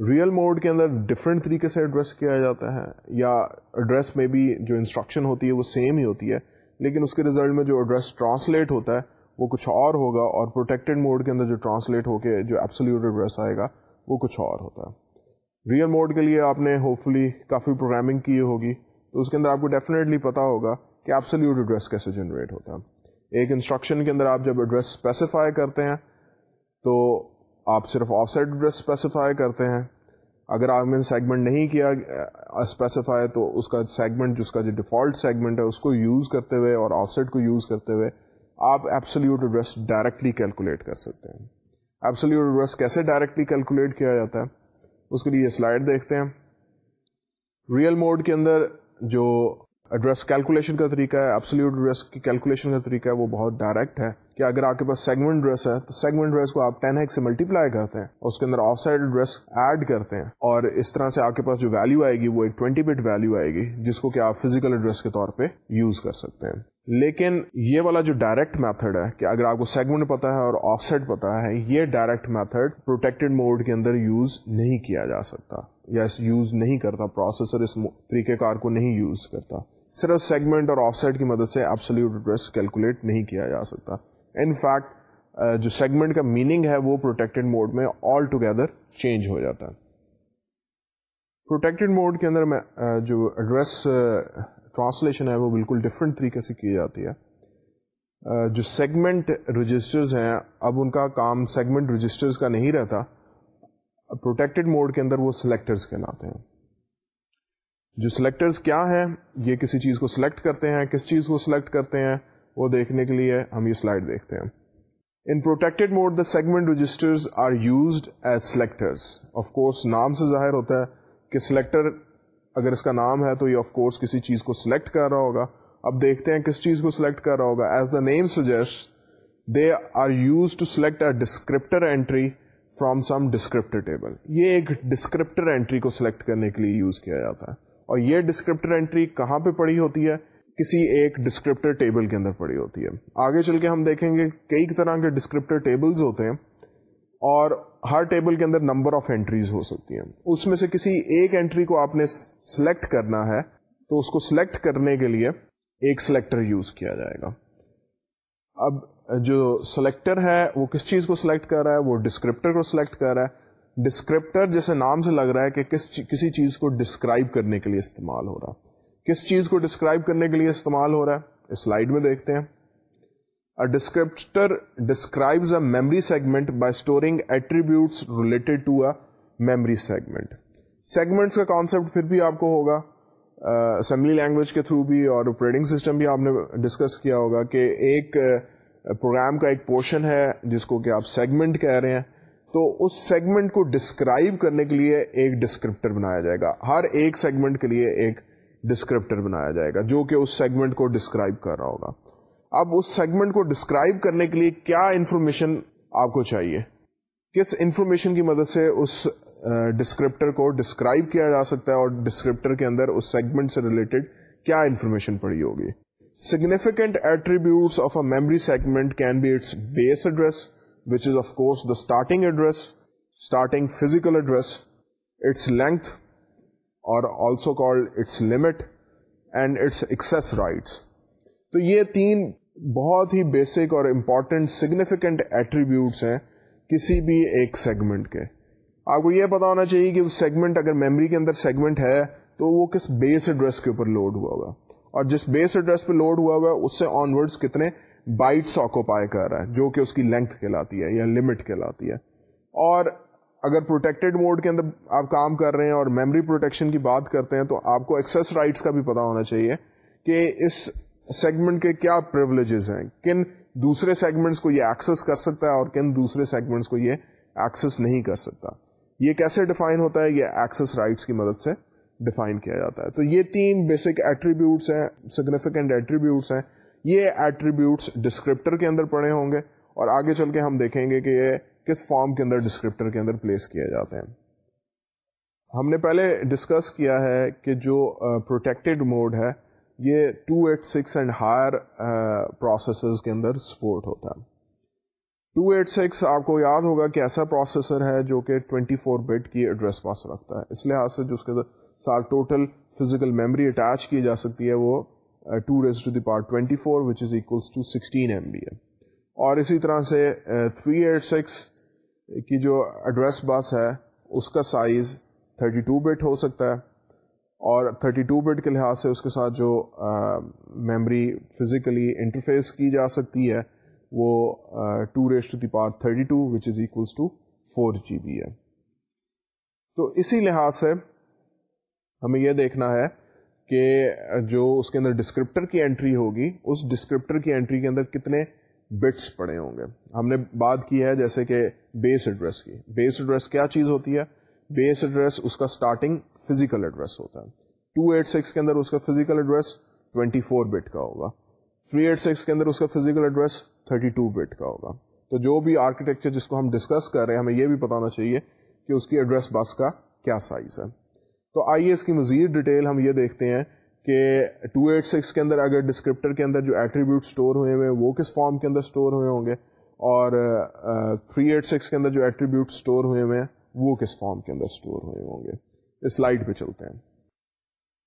ریئل موڈ کے اندر ڈفرینٹ طریقے سے ایڈریس کیا جاتا ہے، یا ایڈریس میں بھی جو انسٹرکشن ہوتی ہے وہ سیم ہی ہوتی ہے لیکن اس کے ریزلٹ میں جو ایڈریس ٹرانسلیٹ ہوتا ہے، وہ کچھ اور ہوگا اور پروٹیکٹڈ موڈ کے اندر جو ٹرانسلیٹ ہو کے جو ایپسلیوٹ ایڈریس آئے گا، وہ کچھ اور ہوتا ہے۔ ریئل موڈ کے لیے آپ نے ہوپ فلی کافی پروگرامنگ کی ہوگی، تو اس کے اندر آپ کو ڈیفینیٹلی پتا ہوگا کہ ایپسلیوٹ ایڈریس کیسے جنریٹ ہوتا ہے۔ ایک انسٹرکشن کے اندر آپ جب ایڈریس اسپیسیفائی کرتے ہیں، تو آپ صرف آف سائڈ ایڈریس اسپیسیفائی کرتے ہیں۔ اگر آپ نے سیگمنٹ نہیں کیا uh, اسپیسیفائی تو اس کا سیگمنٹ جس کا جو ڈیفالٹ سیگمنٹ ہے اس کو یوز کرتے ہوئے اور آف سیٹ کو یوز کرتے ہوئے آپ ایپسلیوٹ ایڈریس ڈائریکٹلی کیلکولیٹ کر سکتے ہیں۔ ایپسلیوٹ ایڈریس کیسے ڈائریکٹلی کیلکولیٹ کیا جاتا ہے؟ اس کے لیے سلائڈ دیکھتے ہیں۔ ریئل موڈ کے اندر جو ایڈریس کیلکولیشن کا طریقہ ہے ایپسلیوٹ ایڈریس کی کیلکولیشن کا طریقہ ہے، وہ بہت ڈائریکٹ ہے۔ کہ اگر آپ کے پاس سیگمنٹ ڈریس ہے، تو سیگمنٹ ڈریس کو آپ ٹین ہیک سے ملٹی پلائی کرتے ہیں اس کے اندر آف سائڈ ڈریس ایڈ کرتے ہیں اور اس طرح سے آپ کے پاس جو ویلو آئے گی وہ ایک ٹوینٹی بٹ ویلو آئے گی، جس کو کہ آپ فزیکل ایڈریس کے طور پہ یوز کر سکتے ہیں۔ لیکن یہ والا جو ڈائریکٹ میتھڈ ہے کہ اگر آپ کو سیگمنٹ پتا ہے اور آف سائڈ پتا ہے، یہ ڈائریکٹ میتھڈ پروٹیکٹڈ موڈ کے اندر یوز نہیں کیا جا سکتا یا یوز نہیں کرتا پروسیسر اس طریقہ کار کو نہیں یوز کرتا۔ صرف سیگمنٹ اور آف سائڈ کی مدد سے ایبسلیوٹ ایڈریس کیلکولیٹ نہیں کیا جا سکتا۔ ان فیکٹ uh, جو سیگمنٹ کا میننگ ہے وہ پروٹیکٹڈ موڈ میں آل ٹوگیدر چینج ہو جاتا ہے۔ پروٹیکٹڈ موڈ کے اندر میں uh, جو ایڈریس ٹرانسلیشن uh, ہے وہ بالکل ڈفرینٹ طریقے سے کی جاتی ہے۔ جو سیگمنٹ رجسٹرز ہیں، اب ان کا کام سیگمنٹ رجسٹرز کا نہیں رہتا۔ پروٹیکٹڈ موڈ کے اندر وہ سلیکٹرز کہلاتے ہیں۔ جو سلیکٹرز کیا ہیں، یہ کسی چیز کو سلیکٹ کرتے ہیں، کس چیز کو سلیکٹ کرتے ہیں۔ وہ دیکھنے کے لیے ہم یہ سلائڈ دیکھتے ہیں۔ In protected mode the segment registers are used as selectors of course نام سے ظاہر ہوتا ہے کہ سلیکٹر اگر اس کا نام ہے تو یہ آف کورس کسی چیز کو سلیکٹ کر رہا ہوگا۔ اب دیکھتے ہیں کس چیز کو سلیکٹ کر رہا ہوگا۔ As the name suggest they are use to select a descriptor entry from some descriptor table یہ ایک ڈسکرپٹر اینٹری کو سلیکٹ کرنے کے لیے یوز کیا جاتا ہے۔ اور یہ ڈسکرپٹر اینٹری کہاں پہ پڑی ہوتی ہے؟ کسی ایک ڈسکرپٹر ٹیبل کے اندر پڑی ہوتی ہے۔ آگے چل کے ہم دیکھیں گے کئی طرح کے ڈسکرپٹر ٹیبلز ہوتے ہیں اور ہر ٹیبل کے اندر نمبر آف انٹریز ہو سکتی ہیں۔ اس میں سے کسی ایک انٹری کو آپ نے سلیکٹ کرنا ہے تو اس کو سلیکٹ کرنے کے لیے ایک سلیکٹر یوز کیا جائے گا۔ اب جو سلیکٹر ہے وہ کس چیز کو سلیکٹ کر رہا ہے؟ وہ ڈسکرپٹر کو سلیکٹ کر رہا ہے۔ ڈسکرپٹر جیسے نام سے لگ رہا ہے کہ کس کسی چیز کو ڈسکرائب کرنے کے لیے استعمال ہو رہا۔ کس چیز کو ڈسکرائب کرنے کے لیے استعمال ہو رہا ہے؟ سلائڈ میں دیکھتے ہیں۔ Descriptor describe a memory segment by storing attributes related to a memory segment segments کا کانسیپٹ پھر بھی آپ کو ہوگا۔ uh, اسمبلی لینگویج کے تھرو بھی اور آپریٹنگ سسٹم بھی آپ نے ڈسکس کیا ہوگا کہ ایک uh, پروگرام کا ایک پورشن ہے جس کو کہ آپ سیگمنٹ کہہ رہے ہیں۔ تو اس سیگمنٹ کو ڈسکرائب کرنے کے لیے ایک ڈسکرپٹر بنایا جائے گا۔ ہر ایک سیگمنٹ کے لیے ایک ڈسکرپٹر بنایا جائے گا، جو کہ اس سیگمنٹ کو ڈسکرائب کر رہا ہوگا۔ اب اس سیگمنٹ کو ڈسکرائب کرنے کے لیے کیا انفارمیشن آپ کو چاہیے؟ کس انفارمیشن کی مدد سے اس ڈسکرپٹر کو ڈسکرائب کیا جا سکتا ہے اور ڈسکرپٹر کے اندر اس سیگمنٹ سے ریلیٹڈ کیا انفارمیشن پڑی ہوگی؟ Significant attributes of a memory segment can be its base address which is of course the starting address starting physical address its length اور also called its limit and its access rights تو یہ تین بہت ہی basic اور important significant attributes ہیں کسی بھی ایک سیگمنٹ کے۔ آپ کو یہ پتا ہونا چاہیے کہ سیگمنٹ اگر میموری کے اندر سیگمنٹ ہے تو وہ کس بیس ایڈریس کے اوپر لوڈ ہوا ہوا اور جس بیس ایڈریس پہ لوڈ ہوا ہوا ہے اس سے آن ورڈ کتنے بائٹس آکوپائی کر رہا ہے، جو کہ اس کی لینتھ کہلاتی ہے یا لمٹ کہلاتی ہے۔ اور اگر پروٹیکٹڈ موڈ کے اندر آپ کام کر رہے ہیں اور میموری پروٹیکشن کی بات کرتے ہیں تو آپ کو ایکسیس رائٹس کا بھی پتا ہونا چاہیے کہ اس سیگمنٹ کے کیا پرولیجز ہیں، کن دوسرے سیگمنٹس کو یہ ایکسس کر سکتا ہے اور کن دوسرے سیگمنٹس کو یہ ایکسس نہیں کر سکتا۔ یہ کیسے ڈیفائن ہوتا ہے؟ یہ ایکسس رائٹس کی مدد سے ڈیفائن کیا جاتا ہے۔ تو یہ تین بیسک ایٹریبیوٹس ہیں سگنیفیکینٹ ایٹریبیوٹس ہیں۔ یہ ایٹریبیوٹس ڈسکرپٹر کے اندر پڑے ہوں گے اور آگے چل کے ہم دیکھیں گے کہ یہ کس فارم کے اندر ڈسکرپٹر کے اندر پلیس کیے جاتے ہیں۔ ہم نے پہلے ڈسکس کیا ہے کہ جو پروٹیکٹڈ موڈ ہے، یہ two eight six and higher processors کے اندر سپورٹ ہوتا ہے۔ ٹو ایٹ سکس آپ کو یاد ہوگا کہ ایسا پروسیسر ہے جو کہ ٹوینٹی فور بٹ کی ایڈریس پاس رکھتا ہے۔ اس لحاظ سے جو اس کے ساتھ ٹوٹل فزیکل میموری اٹیچ کی جا سکتی ہے، وہ two raise to the power twenty four which is equals to sixteen M B ہے اور اسی طرح سے تھری ایٹ سکس کی جو ایڈریس بس ہے، اس کا سائز تھرٹی ٹو بٹ ہو سکتا ہے۔ اور تھرٹی ٹو بٹ کے لحاظ سے اس کے ساتھ جو میمری فزیکلی انٹرفیس کی جا سکتی ہے، وہ to raise to the power thirty two which is equals to four G B ہے۔ تو اسی لحاظ سے ہمیں یہ دیکھنا ہے کہ جو اس کے اندر ڈسکرپٹر کی انٹری ہوگی، اس ڈسکرپٹر کی انٹری کے اندر کتنے بٹس پڑے ہوں گے۔ ہم نے بات کی ہے جیسے کہ بیس ایڈریس کی۔ بیس ایڈریس کیا چیز ہوتی ہے؟ بیس ایڈریس اس کا اسٹارٹنگ فزیکل ایڈریس ہوتا ہے۔ ٹو ایٹ سکس کے اندر اس کا physical address twenty four bit کا ہوگا۔ تھری ایٹ سکس کے اندر اس کا physical address thirty two bit کا ہوگا۔ تو جو بھی آرکیٹیکچر جس کو ہم ڈسکس کر رہے ہیں، ہمیں یہ بھی پتا ہونا چاہیے کہ اس کی ایڈریس بس کا کیا سائز ہے۔ تو آئیے اس کی مزید ڈیٹیل ہم یہ دیکھتے ہیں کہ 286 کے اندر اگر ڈسکرپٹر کے اندر جو ایٹریبیوٹ اسٹور ہوئے ہوئے وہ کس فارم کے اندر اسٹور ہوئے ہوں گے؟ اور 386 کے اندر جو ایٹریبیوٹ اسٹور ہوئے ہوئے ہیں، وہ کس فارم کے اندر اسٹور ہوئے ہوں گے؟ اس سلائڈ پہ چلتے ہیں۔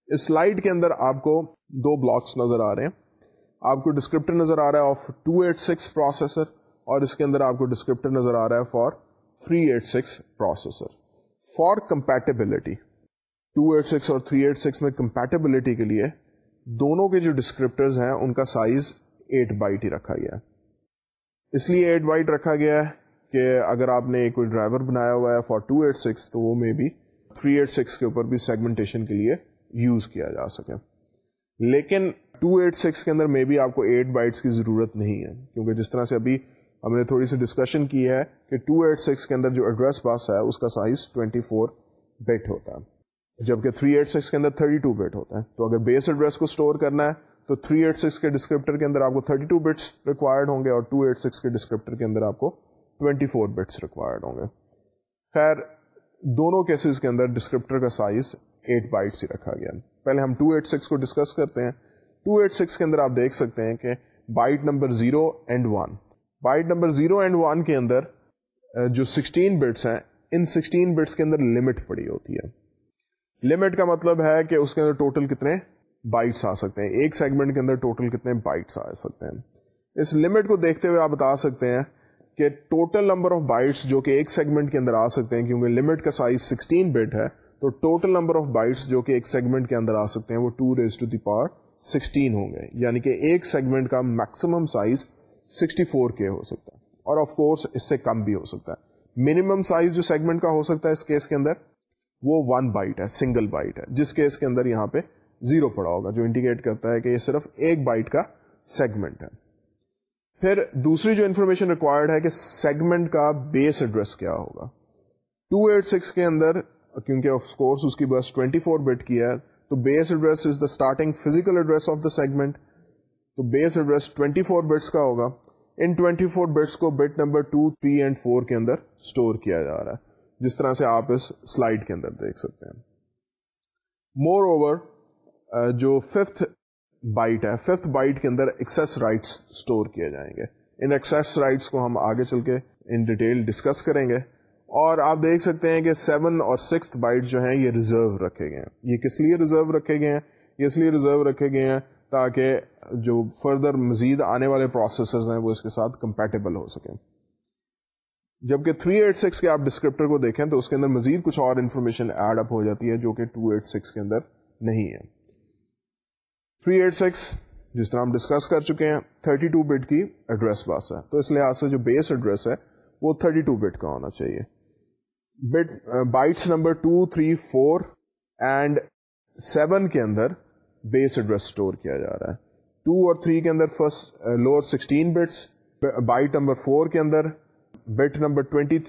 اس سلائڈ کے اندر آپ کو دو بلاکس نظر آ رہے ہیں۔ آپ کو ڈسکرپٹر نظر آ رہا ہے آف 286 پروسیسر اور اس کے اندر آپ کو ڈسکرپٹر نظر آ رہا ہے فار 386 پروسیسر فار کمپیٹیبلٹی 286 اور 386 میں کمپیٹیبلٹی کے لیے دونوں کے جو ڈسکرپٹرز ہیں، ان کا سائز 8 بائٹ ہی رکھا گیا ہے۔ اس لیے 8 بائٹ رکھا گیا ہے کہ اگر آپ نے کوئی ڈرائیور بنایا ہوا ہے فار 286 تو وہ میں بھی 386 کے اوپر بھی سیگمنٹیشن کے لیے یوز کیا جا سکے۔ لیکن 286 کے اندر میں بھی آپ کو 8 بائٹس کی ضرورت نہیں ہے، کیونکہ جس طرح سے ابھی ہم نے تھوڑی سی ڈسکشن کی ہے کہ 286 کے اندر جو ایڈریس پاس ہے، اس کا سائز 24 بٹ ہوتا ہے۔ جبکہ 386 کے اندر 32 بٹ ہوتا ہے۔ تو اگر بیس ایڈریس کو اسٹور کرنا ہے، تو 386 کے ڈسکرپٹر کے اندر آپ کو 32 بٹس ریکوائرڈ ہوں گے اور 286 کے ڈسکرپٹر کے اندر آپ کو 24 بٹس ریکوائرڈ ہوں گے۔ خیر، دونوں کیسز کے اندر ڈسکرپٹر کا سائز 8 بائٹس ہی رکھا گیا۔ پہلے ہم 286 کو ڈسکس کرتے ہیں۔ 286 کے اندر آپ دیکھ سکتے ہیں کہ byte number 0 and 1 byte number 0 and 1 کے اندر، جو 16 بٹس ہیں، ان 16 بٹس کے اندر لمٹ پڑی ہوتی ہے۔ لمٹ کا مطلب ہے کہ اس کے اندر ٹوٹل کتنے بائٹس آ سکتے ہیں۔ ایک سیگمنٹ کے اندر ٹوٹل کتنے بائٹس آ سکتے ہیں۔ اس لمٹ کو دیکھتے ہوئے آپ بتا سکتے ہیں کہ ٹوٹل نمبر آف بائٹس جو کہ ایک سیگمنٹ کے اندر آ سکتے ہیں، کیونکہ لمٹ کا سائز 16 بٹ ہے، تو ٹوٹل نمبر آف بائٹس جو کہ ایک سیگمنٹ کے اندر آ سکتے ہیں، وہ two raise to the power 16 ہوں گے۔ یعنی کہ ایک سیگمنٹ کا میکسیمم سائز 64 کے ہو سکتا ہے۔ اور آف کورس اس سے کم بھی ہو سکتا ہے۔ منیمم سائز جو سیگمنٹ کا ہو سکتا ہے اس کیس کے اندر وہ ون بائٹ ہے سنگل بائٹ ہے، جس کیس کے اندر یہاں پہ زیرو پڑا ہوگا، جو انڈیکیٹ کرتا ہے کہ یہ صرف ایک بائٹ کا سیگمنٹ ہے۔ پھر دوسری جو انفارمیشن ریکوائرڈ ہے کہ سیگمنٹ کا بیس ایڈریس کیا ہوگا۔ 286 کے اندر، کیونکہ آف کورس اس کی بس 24 بٹ کی ہے، تو base address is the starting physical address of the segment تو بیس ایڈریس 24 بٹس کا ہوگا۔ ان 24 بٹس کو بٹ نمبر 2 3 اینڈ 4 کے اندر اسٹور کیا جا رہا ہے۔ جس طرح سے آپ اس سلائڈ کے اندر دیکھ سکتے ہیں۔ مور اوور جو ففتھ بائٹ ہے ففتھ بائٹ کے اندر ایکسس رائٹس اسٹور کیے جائیں گے۔ ان ایکسس رائٹس کو ہم آگے چل کے ان ڈیٹیل ڈسکس کریں گے۔ اور آپ دیکھ سکتے ہیں کہ سیون اور سکس بائٹ جو ہیں، یہ ریزرو رکھے گئے ہیں۔ یہ کس لیے ریزرو رکھے گئے ہیں؟ یہ اس لیے ریزرو رکھے گئے ہیں تاکہ جو فردر مزید آنے والے پروسیسرز ہیں، وہ اس کے ساتھ کمپیٹیبل ہو سکیں۔ جبکہ 386 کے آپ ڈسکرپٹر کو دیکھیں تو اس کے اندر مزید کچھ اور انفارمیشن ایڈ اپ ہو جاتی ہے جو کہ 286 کے اندر نہیں ہے 386 جس طرح ہم ڈسکس کر چکے ہیں 32 بٹ کی ایڈریس باس ہے۔ تو اس لحاظ سے جو بیس ایڈریس ہے، وہ 32 بٹ کا ہونا چاہیے۔ Bit bytes number two three four and seven کے اندر بیس ایڈریس اسٹور کیا جا رہا ہے۔ ٹو اور تھری کے اندر first lower sixteen bits byte number four کے اندر bit number twenty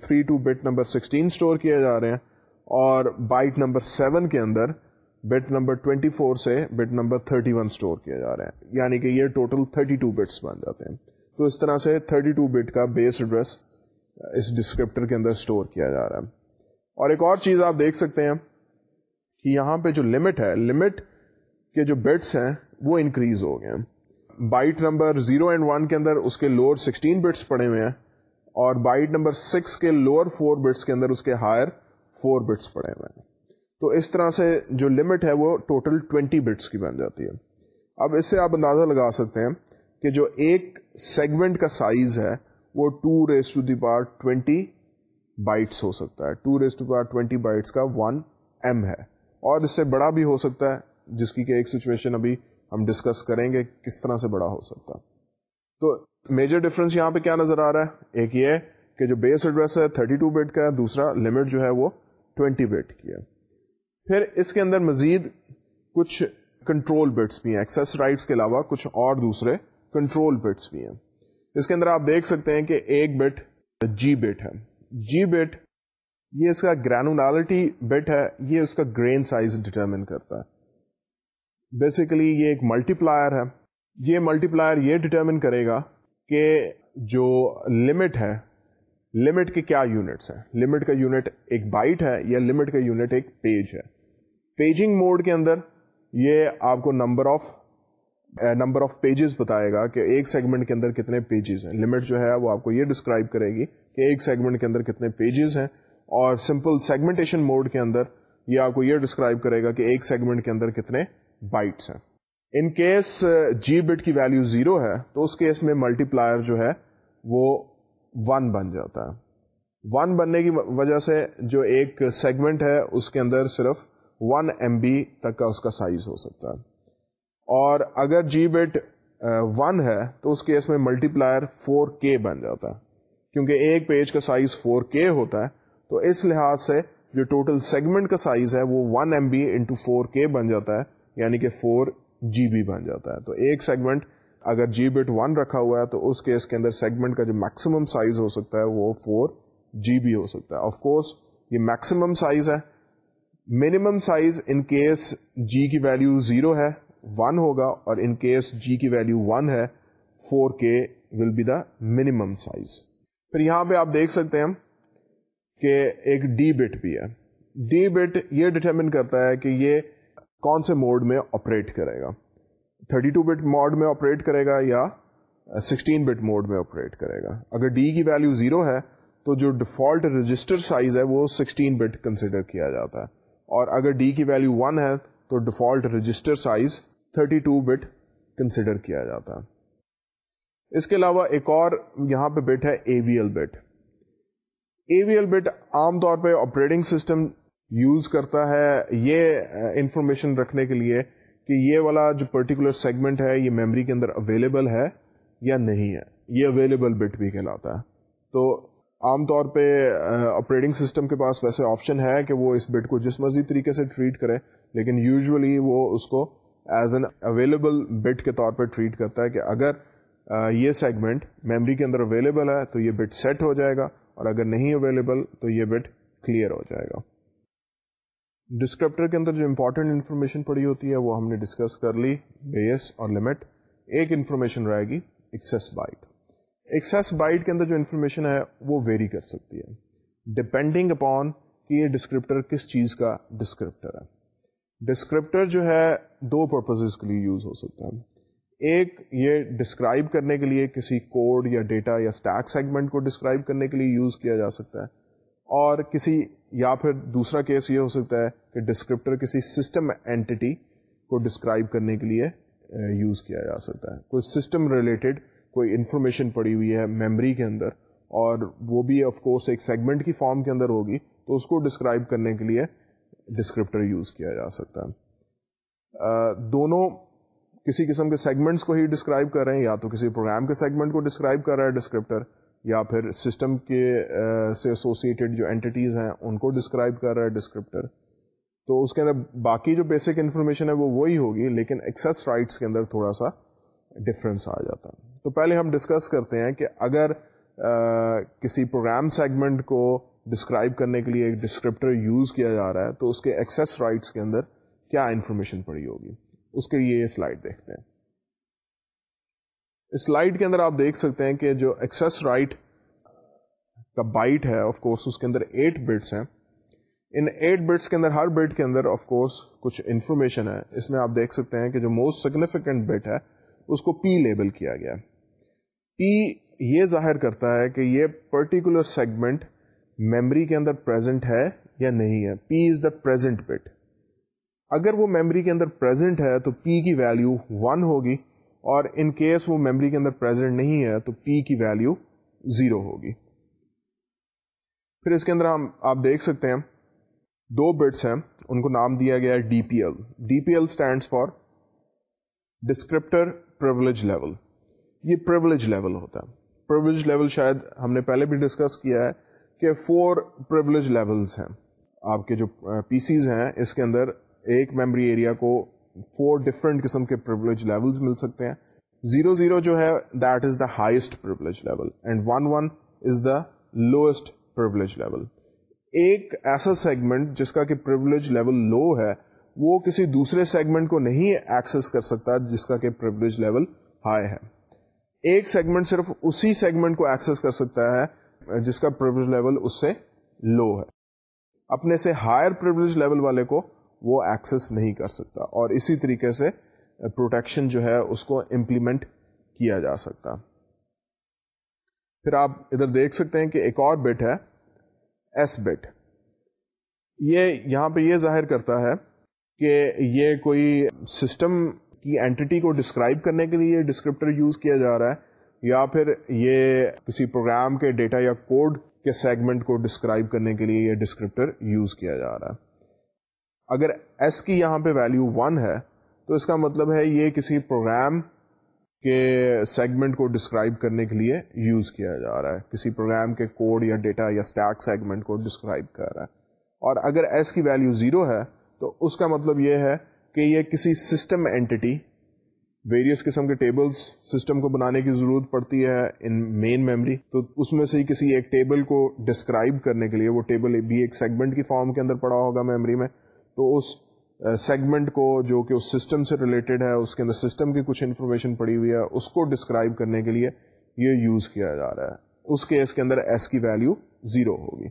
three to bit number sixteen store کیے جا رہے ہیں اور بائٹ نمبر سیون کے اندر بٹ نمبر ٹوینٹی فور سے bit number thirty one store کیا جا رہا ہے یعنی کہ یہ ٹوٹل تھرٹی ٹو بٹس بن جاتے ہیں۔ تو اس طرح سے تھرٹی ٹو بٹ کا بیس ایڈریس اس ڈسکرپٹر کے اندر اسٹور کیا جا رہا ہے۔ اور ایک اور چیز آپ دیکھ سکتے ہیں کہ یہاں پہ جو لمٹ ہے، لمٹ کے جو بٹس ہیں وہ انکریز ہو گئے ہیں۔ Byte number zero and one کے اندر اس کے لوور سکسٹین بٹس پڑے ہوئے ہیں۔ اور بائٹ نمبر سکس کے لوور فور بٹس کے اندر اس کے ہائر فور بٹس پڑے ہوئے ہیں۔ تو اس طرح سے جو لمٹ ہے وہ ٹوٹل ٹوینٹی بٹس کی بن جاتی ہے۔ اب اس سے آپ اندازہ لگا سکتے ہیں کہ جو ایک سیگمنٹ کا سائز ہے وہ ٹو ریس ٹو دی پار ٹوینٹی بائٹس ہو سکتا ہے۔ Two raise to power twenty bytes کا ون ایم ہے۔ اور اس سے بڑا بھی ہو سکتا ہے، جس کی کہ ایک سچویشن ابھی ہم ڈسکس کریں گے کس طرح سے بڑا ہو سکتا ہے۔ تو میجر ڈفرنس یہاں پہ کیا نظر آ رہا ہے؟ ایک یہ کہ جو بیس ایڈریس ہے 32 بٹ کا ہے، دوسرا لمٹ جو ہے وہ 20 بٹ کی ہے۔ پھر اس کے اندر مزید کچھ کنٹرول بٹس بھی ہیں۔ ایکسس رائٹس کے علاوہ کچھ اور دوسرے کنٹرول بٹس بھی ہیں۔ اس کے اندر آپ دیکھ سکتے ہیں کہ ایک بٹ جی بٹ ہے۔ جی بٹ یہ اس کا گرینولٹی بٹ ہے، یہ اس کا گرین سائز ڈٹرمن کرتا ہے۔ بیسیکلی یہ ایک ملٹی پلائر ہے۔ یہ ملٹی پلائر یہ ڈٹرمن کرے گا کہ جو لمٹ ہے لمٹ کے کیا یونٹس ہیں؟ لمٹ کا یونٹ ایک بائٹ ہے یا لمٹ کا یونٹ ایک پیج ہے؟ پیجنگ موڈ کے اندر یہ آپ کو number of number of pages بتائے گا کہ ایک سیگمنٹ کے اندر کتنے پیجز ہیں۔ لمٹ جو ہے وہ آپ کو یہ ڈسکرائب کرے گی کہ ایک سیگمنٹ کے اندر کتنے پیجز ہیں اور سمپل سیگمنٹیشن موڈ کے اندر یہ آپ کو یہ ڈسکرائب کرے گا کہ ایک سیگمنٹ کے اندر کتنے بائٹس ہیں۔ ان کیس جی بٹ کی ویلو زیرو ہے، تو اس کیس میں ملٹی پلائر جو ہے، وہ ون بن جاتا ہے۔ ون بننے کی وجہ سے جو ایک سیگمنٹ ہے، اس کے اندر صرف ون ایم بی تک کا اس کا سائز ہو سکتا ہے۔ اور اگر جی بٹ ون ہے، تو اس کیس میں ملٹی پلائر فور کے بن جاتا ہے۔ کیونکہ ایک پیج کا سائز فور کے ہوتا ہے، تو اس لحاظ سے جو ٹوٹل سیگمنٹ کا سائز ہے، وہ one M B into four کے بن جاتا ہے۔ یعنی کہ فور جی بی بن جاتا ہے۔ تو ایک سیگمنٹ اگر جی بٹ ون رکھا ہوا ہے تو اس کیس کے اندر سیگمنٹ کا جو میکسیمم سائز ہو سکتا ہے وہ فور جی بی ہو سکتا ہے۔ آف کورس یہ میکسیمم سائز ہے۔ Minimum size in case G کی ویلو زیرو ہے ون ہوگا اور ان کیس جی کی ویلو ون ہے فور کے will be the minimum size پھر یہاں پہ آپ دیکھ سکتے ہیں کہ ایک ڈی بٹ بھی ہے۔ ڈی بٹ یہ ڈٹرمن کرتا ہے کہ یہ کون سے موڈ میں آپریٹ کرے گا؟ 32 بٹ موڈ میں آپریٹ کرے گا یا 16 بٹ موڈ میں آپریٹ کرے گا؟ اگر ڈی کی ویلو زیرو ہے، تو جو ڈیفالٹ رجسٹر سائز ہے، وہ 16 بٹ کنسیڈر کیا جاتا ہے۔ اور اگر ڈی کی ویلو 1 ہے، تو default register size 32 bit consider کیا جاتا ہے۔ اس کے علاوہ ایک اور یہاں پہ بٹ ہے A V L bit A V L bit عام طور پہ آپریٹنگ سسٹم یوز کرتا ہے یہ انفارمیشن رکھنے کے لیے کہ یہ والا جو پرٹیکولر سیگمنٹ ہے یہ میموری کے اندر اویلیبل ہے یا نہیں ہے۔ یہ اویلیبل بٹ بھی کہلاتا ہے۔ تو عام طور پہ آپریٹنگ سسٹم کے پاس ویسے آپشن ہے کہ وہ اس بٹ کو جس مرضی طریقے سے ٹریٹ کرے، لیکن یوزلی وہ اس کو ایز این اویلیبل بٹ کے طور پہ ٹریٹ کرتا ہے کہ اگر یہ سیگمنٹ میموری کے اندر اویلیبل ہے تو یہ بٹ سیٹ ہو جائے گا اور اگر نہیں اویلیبل تو یہ بٹ کلیئر ہو جائے گا۔ ڈسکرپٹر کے اندر جو امپورٹنٹ انفارمیشن پڑی ہوتی ہے وہ ہم نے ڈسکس کر لی بیس اور لمٹ ایک انفارمیشن رہے گی ایکسیس بائٹ ایکسیس بائٹ کے اندر جو انفارمیشن ہے وہ ویری کر سکتی ہے ڈپینڈنگ اپون کہ یہ ڈسکرپٹر کس چیز کا ڈسکرپٹر ہے. ڈسکرپٹر جو ہے دو پرپزز کے لیے یوز ہو سکتا ہے۔ ایک یہ ڈسکرائب کرنے کے لیے کسی کوڈ یا ڈیٹا یا اسٹیک سیگمنٹ کو ڈسکرائب کرنے کے لیے یوز کیا جا سکتا ہے اور کسی یا پھر دوسرا کیس یہ ہو سکتا ہے کہ ڈسکرپٹر کسی سسٹم اینٹی کو ڈسکرائب کرنے کے لیے uh, یوز کیا جا سکتا ہے۔ کوئی سسٹم ریلیٹڈ کوئی انفارمیشن پڑی ہوئی ہے میموری کے اندر اور وہ بھی آف کورس ایک سیگمنٹ کی فارم کے اندر ہوگی تو اس کو ڈسکرائب کرنے کے لیے ڈسکرپٹر یوز کیا جا سکتا ہے۔ uh, دونوں کسی قسم کے سیگمنٹس کو ہی ڈسکرائب کر رہے ہیں یا تو کسی پروگرام کے سیگمنٹ کو ڈسکرائب کر رہا ہے ڈسکرپٹر یا پھر سسٹم کے سے ایسوسیٹیڈ جو اینٹیز ہیں، ان کو ڈسکرائب کر رہا ہے ڈسکرپٹر تو اس کے اندر باقی جو بیسک انفارمیشن ہے، وہ وہی ہوگی، لیکن ایکسیس رائٹس کے اندر تھوڑا سا ڈفرینس آ جاتا۔ ہے تو پہلے ہم ڈسکس کرتے ہیں کہ اگر کسی پروگرام سیگمنٹ کو ڈسکرائب کرنے کے لیے ایک ڈسکرپٹر یوز کیا جا رہا ہے، تو اس کے ایکسیس رائٹس کے اندر کیا انفارمیشن پڑی ہوگی۔ اس کے لیے یہ سلائڈ دیکھتے ہیں۔ سلائڈ کے اندر آپ دیکھ سکتے ہیں کہ جو ایکسس رائٹ کا بائٹ ہے آف کورس اس کے اندر ایٹ بٹس ہیں۔ ان ایٹ بٹس کے اندر، ہر بٹ کے اندر آف کورس کچھ انفارمیشن ہے۔ اس میں آپ دیکھ سکتے ہیں کہ جو موسٹ سگنیفیکینٹ بٹ ہے، اس کو پی لیبل کیا گیا۔ پی یہ ظاہر کرتا ہے کہ یہ پرٹیکولر سیگمنٹ میمری کے اندر پرزینٹ ہے یا نہیں ہے۔ پی از دا پرزینٹ بٹ اگر وہ میمری کے اندر پرزینٹ ہے، تو پی کی ویلو ون ہوگی۔ اور ان کیس وہ میموری کے اندر پرزینٹ نہیں ہے، تو پی کی ویلو زیرو ہوگی۔ پھر اس کے اندر ہم آپ دیکھ سکتے ہیں، دو بٹس ہیں، ان کو نام دیا گیا ہے D P L D P L stands for descriptor privilege level یہ پرولیج لیول ہوتا ہے۔ پرولیج لیول شاید ہم نے پہلے بھی ڈسکس کیا ہے کہ فور پرولیج لیولس ہیں۔ آپ کے جو uh, پی سیز ہیں، اس کے اندر ایک میموری ایریا کو فور ڈفرنٹ قسم کے پرولیج لیولس مل سکتے ہیں۔ زیرو زیرو جو ہے that is the highest privilege level and one one is the lowest privilege level ایک ایسا سیگمنٹ جس کا کہ پرولیج لیول لو ہے، وہ کسی دوسرے سیگمنٹ کو نہیں ایکسس کر سکتا جس کا کہ پرولیج لیول ہائی ہے۔ ایک سیگمنٹ صرف اسی سیگمنٹ کو ایکسس کر سکتا ہے جس کا پرولیج لیول اس سے لو ہے۔ اپنے سے ہائر پرولیج لیول والے کو وہ ایکسس نہیں کر سکتا۔ اور اسی طریقے سے پروٹیکشن جو ہے اس کو امپلیمنٹ کیا جا سکتا۔ پھر آپ ادھر دیکھ سکتے ہیں کہ ایک اور بٹ ہے ایس بٹ یہ یہاں پہ یہ ظاہر کرتا ہے کہ یہ کوئی سسٹم کی اینٹی کو ڈسکرائب کرنے کے لیے ڈسکرپٹر یوز کیا جا رہا ہے، یا پھر یہ کسی پروگرام کے ڈیٹا یا کوڈ کے سیگمنٹ کو ڈسکرائب کرنے کے لیے یہ ڈسکرپٹر یوز کیا جا رہا ہے۔ اگر ایس کی یہاں پہ ویلو ون ہے، تو اس کا مطلب ہے یہ کسی پروگرام کے سیگمنٹ کو ڈسکرائب کرنے کے لیے یوز کیا جا رہا ہے۔ کسی پروگرام کے کوڈ یا ڈیٹا یا اسٹیک سیگمنٹ کو ڈسکرائب کر رہا ہے۔ اور اگر ایس کی ویلو زیرو ہے، تو اس کا مطلب یہ ہے کہ یہ کسی سسٹم اینٹی ویریس قسم کے ٹیبلز سسٹم کو بنانے کی ضرورت پڑتی ہے ان مین میموری تو اس میں سے ہی کسی ایک ٹیبل کو ڈسکرائب کرنے کے لیے وہ ٹیبل بھی ایک سیگمنٹ کی فارم کے اندر پڑا ہوگا میموری میں۔ تو اس سیگمنٹ کو جو کہ اس سسٹم سے ریلیٹڈ ہے، اس کے اندر سسٹم کی کچھ انفارمیشن پڑی ہوئی ہے، اس کو ڈسکرائب کرنے کے لیے یہ یوز کیا جا رہا ہے۔ اس کیس کے اندر ایس کی ویلو زیرو ہوگی۔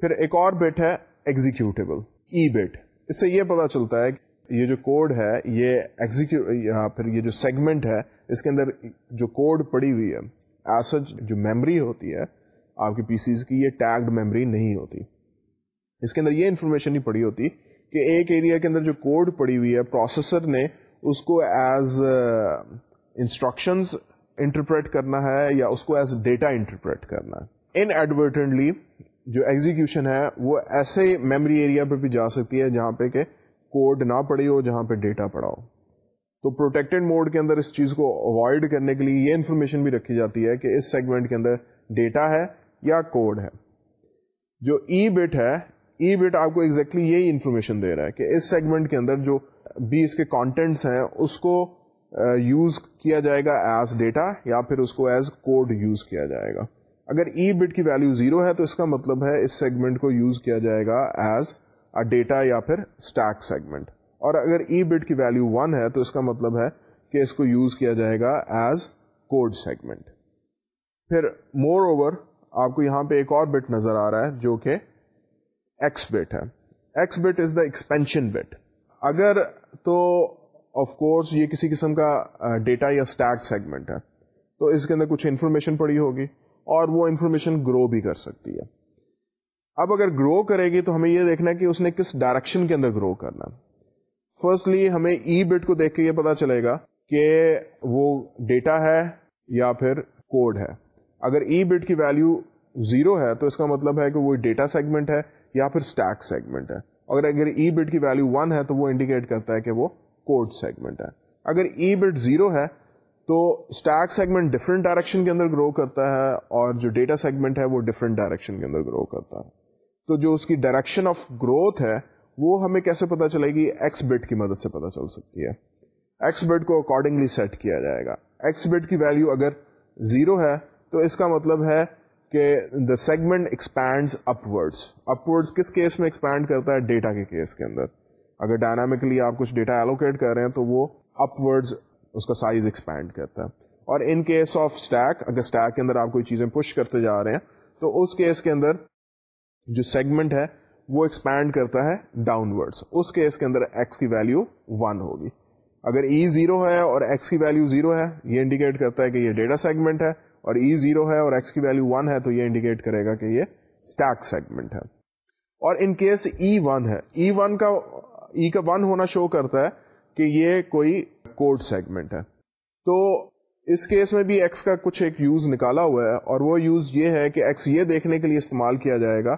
پھر ایک اور بٹ ہے ایگزیکیوٹیبل ای بٹ اس سے یہ پتا چلتا ہے کہ یہ جو کوڈ ہے، یہ ایگزیکیو یا پھر یہ جو سیگمنٹ ہے، اس کے اندر جو کوڈ پڑی ہوئی ہے ایسج جو میمری ہوتی ہے، آپ کی پی سیز کی یہ ٹیگڈ میمری نہیں ہوتی۔ اس کے اندر یہ انفارمیشن نہیں پڑی ہوتی کہ ایک ایریا کے اندر جو کوڈ پڑی ہوئی ہے پروسیسر نے اس کو ایز انسٹرکشنز انٹرپریٹ کرنا ہے یا اس کو ایز ڈیٹا انٹرپریٹ کرنا ہے۔ ان ایڈورٹنٹلی جو ایگزیکیوشن ہے، وہ ایسے میموری ایریا پہ بھی جا سکتی ہے جہاں پہ کہ کوڈ نہ پڑی ہو، جہاں پہ ڈیٹا پڑا ہو۔ تو پروٹیکٹڈ موڈ کے اندر اس چیز کو اوائڈ کرنے کے لیے یہ انفارمیشن بھی رکھی جاتی ہے کہ اس سیگمنٹ کے اندر ڈیٹا ہے یا کوڈ ہے۔ جو ای بٹ ہے ای بٹ آپ کو ایگزیکٹلی یہی انفارمیشن دے رہا ہے کہ اس سیگمنٹ کے اندر جو بھی اس کے کانٹینٹس ہیں، اس کو یوز کیا جائے گا ایز ڈیٹا یا پھر اس کو ایز کوڈ یوز کیا جائے گا۔ اگر ای بٹ کی ویلو زیرو ہے تو اس کا مطلب ہے اس سیگمنٹ کو یوز کیا جائے گا ایز ڈیٹا یا پھر اسٹیک سیگمنٹ اور اگر ای بٹ کی ویلو ون ہے تو اس کا مطلب ہے کہ اس کو یوز کیا جائے گا ایز کوڈ سیگمنٹ پھر مور اوور آپ کو یہاں پہ ایک اور بٹ نظر آ رہا ہے جو کہ ایکس بٹ ہے۔ X bit is the expansion bit اگر تو آف کورس یہ کسی قسم کا ڈیٹا یا اسٹیک سیگمنٹ ہے۔ تو اس کے اندر کچھ انفارمیشن پڑی ہوگی اور وہ انفارمیشن گرو بھی کر سکتی ہے۔ اب اگر گرو کرے گی تو ہمیں یہ دیکھنا ہے کہ اس نے کس ڈائریکشن کے اندر گرو کرنا۔ فرسٹلی ہمیں e ای بٹ کو دیکھ کے یہ پتا چلے گا کہ وہ ڈیٹا ہے یا پھر کوڈ ہے۔ اگر e ای بٹ کی ویلو زیرو ہے تو اس کا مطلب ہے کہ وہ ڈیٹا سیگمنٹ ہے۔ یا پھر اسٹیک سیگمنٹ ہے۔ اگر اگر ای بٹ کی ویلو ون ہے تو وہ انڈیکیٹ کرتا ہے کہ وہ کوڈ سیگمنٹ ہے۔ اگر ای بٹ زیرو ہے تو اسٹیک سیگمنٹ ڈفرنٹ ڈائریکشن کے اندر گرو کرتا ہے اور جو ڈیٹا سیگمنٹ ہے وہ ڈفرنٹ ڈائریکشن کے اندر گرو کرتا ہے۔ تو جو اس کی ڈائریکشن آف گروتھ ہے وہ ہمیں کیسے پتا چلے گی؟ ایکس بٹ کی مدد سے پتا چل سکتی ہے۔ ایکس بٹ کو اکارڈنگلی سیٹ کیا جائے گا۔ ایکس بٹ کی ویلو اگر زیرو ہے تو اس کا مطلب ہے کہ دا سیگمنٹ ایکسپینڈ اپورڈس اپورڈس کس کیس میں ایکسپینڈ کرتا ہے? ڈیٹا کے کیس کے اندر. اگر ڈائنامکلی آپ کچھ ڈیٹا ایلوکیٹ کر رہے ہیں تو وہ اپورڈز اس کا سائز ایکسپینڈ کرتا ہے. اور ان کیس آف اسٹیک اگر اسٹیک کے اندر آپ کوئی چیزیں پش کرتے جا رہے ہیں، تو اس کیس کے اندر جو سیگمنٹ ہے، وہ ایکسپینڈ کرتا ہے ڈاؤن ورڈس اس کیس کے اندر ایکس کی ویلو ون ہوگی. اگر ای e زیرو ہے اور ایکس کی ویلو زیرو ہے، یہ انڈیکیٹ کرتا ہے کہ یہ ڈیٹا سیگمنٹ ہے اور e ای زیرو ہے اور ایکس کی ویلو ون ہے، تو یہ انڈیکیٹ کرے گا کہ یہ اسٹیک سیگمنٹ ہے. اور ان کیس ای ون ہے e ای ون کا ای e کا ون ہونا شو کرتا ہے کہ یہ کوئی کوڈ سیگمنٹ ہے. تو اس کیس میں بھی ایکس کا کچھ ایک یوز نکالا ہوا ہے اور وہ یوز یہ ہے کہ ایکس یہ دیکھنے کے لیے استعمال کیا جائے گا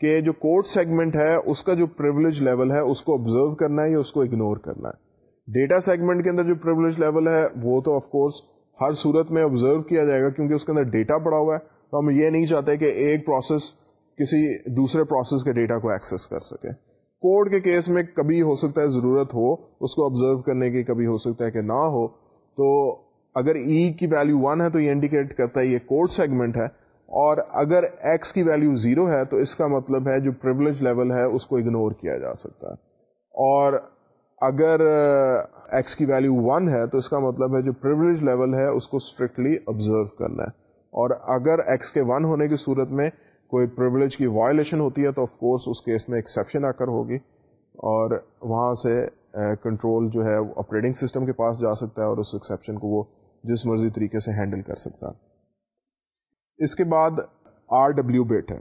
کہ جو کوڈ سیگمنٹ ہے، اس کا جو پرولیج لیول ہے، اس کو آبزرو کرنا ہے یا اس کو اگنور کرنا ہے. ڈیٹا سیگمنٹ کے اندر جو پرولیج لیول ہے، وہ تو آف کورس ہر صورت میں آبزرو کیا جائے گا کیونکہ اس کے اندر ڈیٹا پڑا ہوا ہے، تو ہم یہ نہیں چاہتے کہ ایک پروسیس کسی دوسرے پروسیس کے ڈیٹا کو ایکسس کر سکے۔ کوڈ کے کیس میں کبھی ہو سکتا ہے ضرورت ہو، اس کو آبزرو کرنے کی کبھی ہو سکتا ہے کہ نہ ہو۔ تو اگر ای e کی ویلو ون ہے تو یہ انڈیکیٹ کرتا ہے یہ کوڈ سیگمنٹ ہے۔ اور اگر ایکس کی ویلو زیرو ہے تو اس کا مطلب ہے جو پرولیج لیول ہے، اس کو اگنور کیا جا سکتا ہے۔ اور اگر ایکس کی ویلو ون ہے، تو اس کا مطلب ہے جو پرولیج لیول ہے، اس کو اسٹرکٹلی آبزرو کرنا ہے. اور اگر ایکس کے ون ہونے کی صورت میں کوئی پرولیج کی وائلیشن ہوتی ہے، تو آف کورس اس کیس میں ایکسیپشن آ کر ہوگی. اور وہاں سے eh, کنٹرول جو ہے آپریٹنگ سسٹم کے پاس جا سکتا ہے اور اس ایکسیپشن کو وہ جس مرضی طریقے سے ہینڈل کر سکتا اس کے بعد آر ڈبلو بیٹ ہے.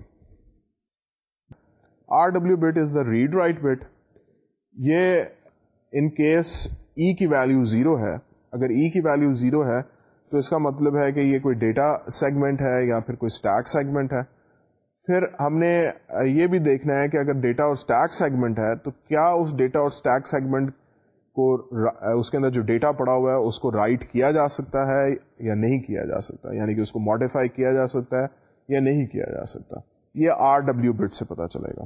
R W bit is the read write bit یہ ان کیس ای کی ویلو زیرو ہے، اگر ای کی ویلو زیرو ہے، تو اس کا مطلب ہے کہ یہ کوئی ڈیٹا سیگمنٹ ہے یا پھر کوئی اسٹیک سیگمنٹ ہے۔ پھر ہم نے یہ بھی دیکھنا ہے کہ اگر ڈیٹا اور اسٹیک سیگمنٹ ہے، تو کیا اس ڈیٹا اور اسٹیک سیگمنٹ کو اس کے اندر جو ڈیٹا پڑا ہوا ہے، اس کو رائٹ کیا جا سکتا ہے یا نہیں کیا جا سکتا؟ یعنی کہ اس کو ماڈیفائی کیا جا سکتا ہے یا نہیں کیا جا سکتا؟ یہ آر ڈبلو بٹ سے پتا چلے گا۔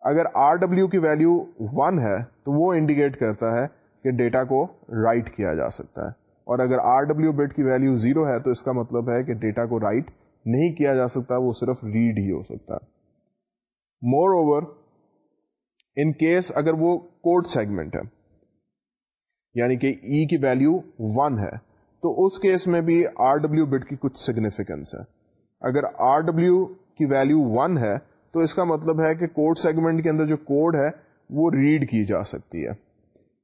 اگر آر ڈبلو کی ویلو ون ہے، تو وہ انڈیکیٹ کرتا ہے کہ ڈیٹا کو رائٹ کیا جا سکتا ہے۔ اور اگر آر ڈبلو بٹ کی ویلو زیرو ہے، تو اس کا مطلب ہے کہ ڈیٹا کو رائٹ نہیں کیا جا سکتا، وہ صرف ریڈ ہی ہو سکتا ہے۔ مور اوور ان کیس اگر وہ کوڈ سیگمنٹ ہے یعنی کہ ای e کی ویلو ون ہے، تو اس کیس میں بھی آر ڈبلو بٹ کی کچھ سگنیفیکینس ہے۔ اگر آر ڈبلو کی ویلو ون ہے تو اس کا مطلب ہے کہ کوڈ سیگمنٹ کے اندر جو کوڈ ہے وہ ریڈ کی جا سکتی ہے۔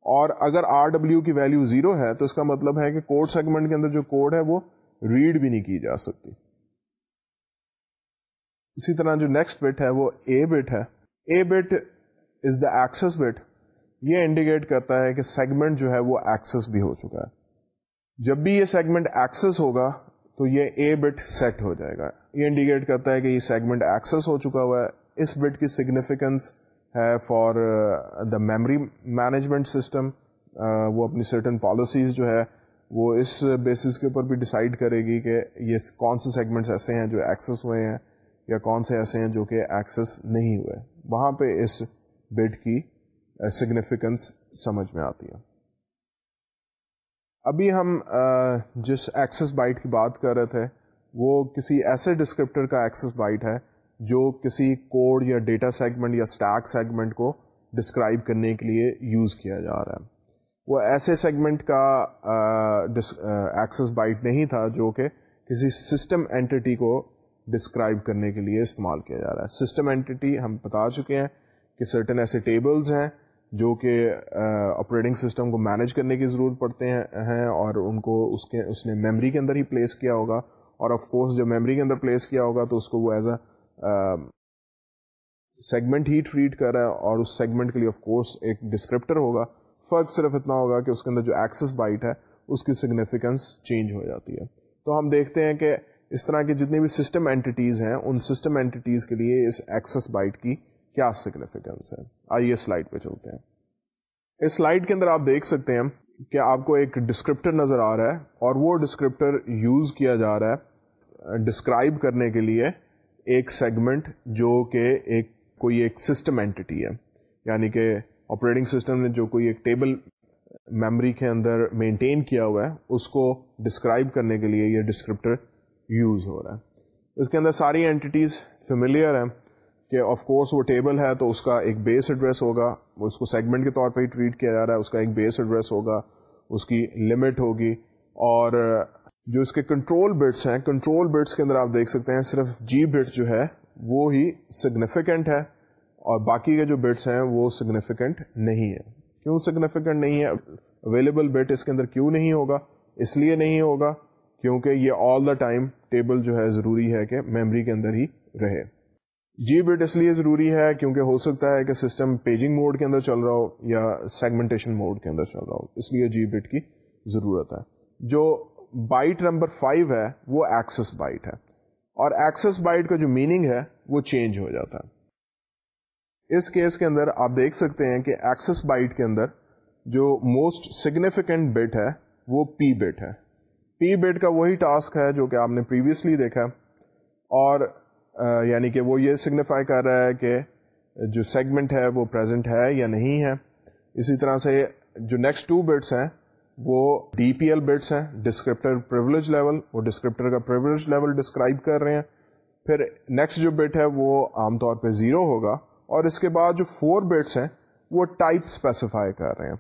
اور اگر آر ڈبلو کی ویلو زیرو ہے تو اس کا مطلب ہے کہ کوڈ سیگمنٹ کے اندر جو کوڈ ہے وہ ریڈ بھی نہیں کی جا سکتی۔ اسی طرح جو نیکسٹ بٹ ہے وہ اے بٹ ہے۔ A bit is the access bit یہ انڈیکیٹ کرتا ہے کہ سیگمنٹ جو ہے وہ ایکسس بھی ہو چکا ہے۔ جب بھی یہ سیگمنٹ ایکسس ہوگا تو یہ اے بٹ سیٹ ہو جائے گا۔ یہ انڈیکیٹ کرتا ہے کہ یہ سیگمنٹ ایکسس ہو چکا ہوا ہے۔ اس بٹ کی سگنیفیکینس ہے for the memory management system وہ اپنی سرٹن پالیسیز جو ہے وہ اس بیسس کے اوپر بھی ڈسائڈ کرے گی کہ یہ کون سے سیگمنٹس ایسے ہیں جو ایکسس ہوئے ہیں یا کون سے ایسے ہیں جو کہ ایکسس نہیں ہوئے۔ وہاں پہ اس بٹ کی uh, سگنیفیکنس سمجھ میں آتی ہے۔ ابھی ہم uh, جس ایکسس بائٹ کی بات کر رہے تھے وہ کسی ایسے ڈسکرپٹر کا ایکسس بائٹ ہے جو کسی کوڈ یا ڈیٹا سیگمنٹ یا اسٹیک سیگمنٹ کو ڈسکرائب کرنے کے لیے یوز کیا جا رہا ہے۔ وہ ایسے سیگمنٹ کا ایکسس بائٹ نہیں تھا جو کہ کسی سسٹم اینٹی کو ڈسکرائب کرنے کے لیے استعمال کیا جا رہا ہے۔ سسٹم اینٹی ہم بتا چکے ہیں کہ سرٹن ایسے ٹیبلز ہیں جو کہ آپریٹنگ سسٹم کو مینیج کرنے کی ضرورت پڑتے ہیں اور ان کو اس کے، اس نے میموری کے اندر ہی پلیس کیا ہوگا۔ اور آف کورس جو میموری کے اندر پلیس کیا ہوگا تو اس کو وہ ایز اے سیگمنٹ ہی ٹریٹ کر رہا ہے اور اس سیگمنٹ کے لیے آف کورس ایک ڈسکرپٹر ہوگا۔ فرق صرف اتنا ہوگا کہ اس کے اندر جو ایکسس بائٹ ہے، اس کی سگنیفیکینس چینج ہو جاتی ہے۔ تو ہم دیکھتے ہیں کہ اس طرح کی جتنی بھی سسٹم اینٹیز ہیں، ان سسٹم اینٹیز کے لیے اس ایکسس بائٹ کی کیا سگنیفیکینس ہے۔ آئیے سلائڈ پہ چلتے ہیں۔ اس سلائڈ کے اندر آپ دیکھ سکتے ہیں کہ آپ کو ایک ڈسکرپٹر نظر آ رہا ہے اور وہ ڈسکرپٹر یوز کیا جا رہا ہے uh, ڈسکرائب کرنے کے لیے ایک سیگمنٹ جو کہ ایک کوئی ایک سسٹم اینٹی ہے. یعنی کہ آپریٹنگ سسٹم نے جو کوئی ایک ٹیبل میموری کے اندر مینٹین کیا ہوا ہے، اس کو ڈسکرائب کرنے کے لیے یہ ڈسکرپٹر یوز ہو رہا ہے. اس کے اندر ساری اینٹیز فیملیئر ہیں کہ آف کورس وہ ٹیبل ہے تو اس کا ایک بیس ایڈریس ہوگا۔ اس کو سیگمنٹ کے طور پہ ہی ٹریٹ کیا جا رہا ہے، اس کا ایک بیس ایڈریس ہوگا، اس کی لمٹ ہوگی۔ اور جو اس کے کنٹرول بٹس ہیں کنٹرول بٹس کے اندر آپ دیکھ سکتے ہیں، صرف جی بٹ جو ہے وہ ہی سگنیفیکنٹ ہے، اور باقی کے جو بٹس ہیں وہ سگنیفیکنٹ نہیں ہے کیوں سگنیفیکنٹ نہیں ہے اویلیبل بٹ اس کے اندر کیوں نہیں ہوگا؟ اس لیے نہیں ہوگا کیونکہ یہ آل دا ٹائم ٹیبل جو ہے ضروری ہے کہ میموری کے اندر ہی رہے۔ جی بٹ اس لیے ضروری ہے کیونکہ ہو سکتا ہے کہ سسٹم پیجنگ موڈ کے اندر چل رہا ہو یا سیگمنٹیشن موڈ کے اندر چل رہا ہو۔ اس لیے جی بٹ کی ضرورت ہے۔ جو بائٹ نمبر فائیو ہے، وہ ایکسس بائٹ ہے۔ اور ایکسس بائٹ کا جو میننگ ہے، وہ چینج ہو جاتا ہے۔ اس کیس کے اندر آپ دیکھ سکتے ہیں کہ ایکسس بائٹ کے اندر جو موسٹ سگنیفیکینٹ بٹ ہے، وہ پی بٹ ہے۔ پی بٹ کا وہی ٹاسک ہے جو کہ آپ نے پریویسلی دیکھا۔ اور یعنی کہ وہ یہ سگنیفائی کر رہا ہے کہ جو سیگمنٹ ہے وہ پریزنٹ ہے یا نہیں ہے۔ اسی طرح سے جو نیکسٹ ٹو بٹس ہیں، وہ ڈی پی ایل بٹس ہیں ڈسکرپٹر پریولیج لیول وہ ڈسکرپٹر کا پریولیج لیول ڈسکرائب کر رہے ہیں۔ پھر نیکسٹ جو بٹ ہے، وہ عام طور پہ زیرو ہوگا۔ اور اس کے بعد جو فور بٹس ہیں، وہ ٹائپ اسپیسیفائی کر رہے ہیں۔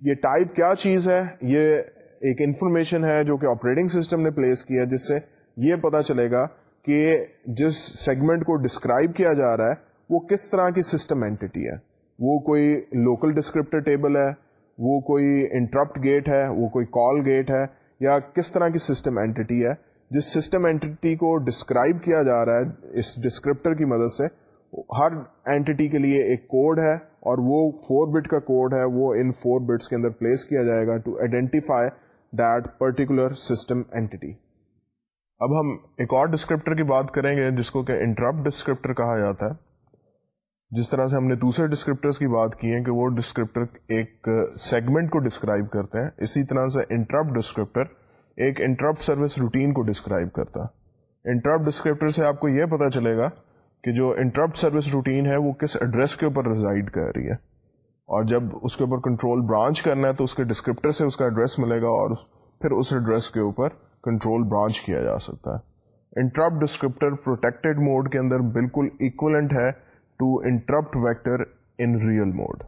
یہ ٹائپ کیا چیز ہے؟ یہ ایک انفارمیشن ہے جو کہ آپریٹنگ سسٹم نے پلیس کیا جس سے یہ پتا چلے گا کہ جس سیگمنٹ کو ڈسکرائب کیا جا رہا ہے، وہ کس طرح کی سسٹم اینٹی ہے؟ وہ کوئی لوکل ڈسکرپٹر ٹیبل ہے، وہ کوئی انٹرپٹ گیٹ ہے، وہ کوئی کال گیٹ ہے، یا کس طرح کی سسٹم اینٹی ہے؟ جس سسٹم اینٹی کو ڈسکرائب کیا جا رہا ہے، اس ڈسکرپٹر کی مدد سے، ہر اینٹی کے لیے ایک کوڈ ہے، اور وہ فور بٹ کا کوڈ ہے، وہ ان فور بٹس کے اندر پلیس کیا جائے گا to identify that particular system entry اب ہم ایک اور ڈسکرپٹر کی بات کریں گے جس کو کہ انٹرپٹ ڈسکرپٹر کہا جاتا ہے۔ جس طرح سے ہم نے دوسرے ڈسکرپٹرز کی بات کی ہے کہ وہ ڈسکرپٹر ایک سیگمنٹ کو ڈسکرائب کرتے ہیں، اسی طرح سے انٹرپٹ ڈسکرپٹر ایک انٹرپٹ سروس روٹین کو ڈسکرائب کرتا ہے۔ انٹرپٹ ڈسکرپٹر سے آپ کو یہ پتا چلے گا کہ جو انٹرپٹ سروس روٹین ہے وہ کس ایڈریس کے اوپر ریزائڈ کر رہی ہے۔ اور جب اس کے اوپر کنٹرول برانچ کرنا ہے تو اس کے ڈسکرپٹر سے اس کا ایڈریس ملے گا اور پھر اس ایڈریس کے اوپر کنٹرول برانچ کیا جا سکتا ہے۔ انٹرپٹ ڈسکرپٹر پروٹیکٹڈ موڈ کے اندر بالکل اکولنٹ ہے to interrupt vector in real mode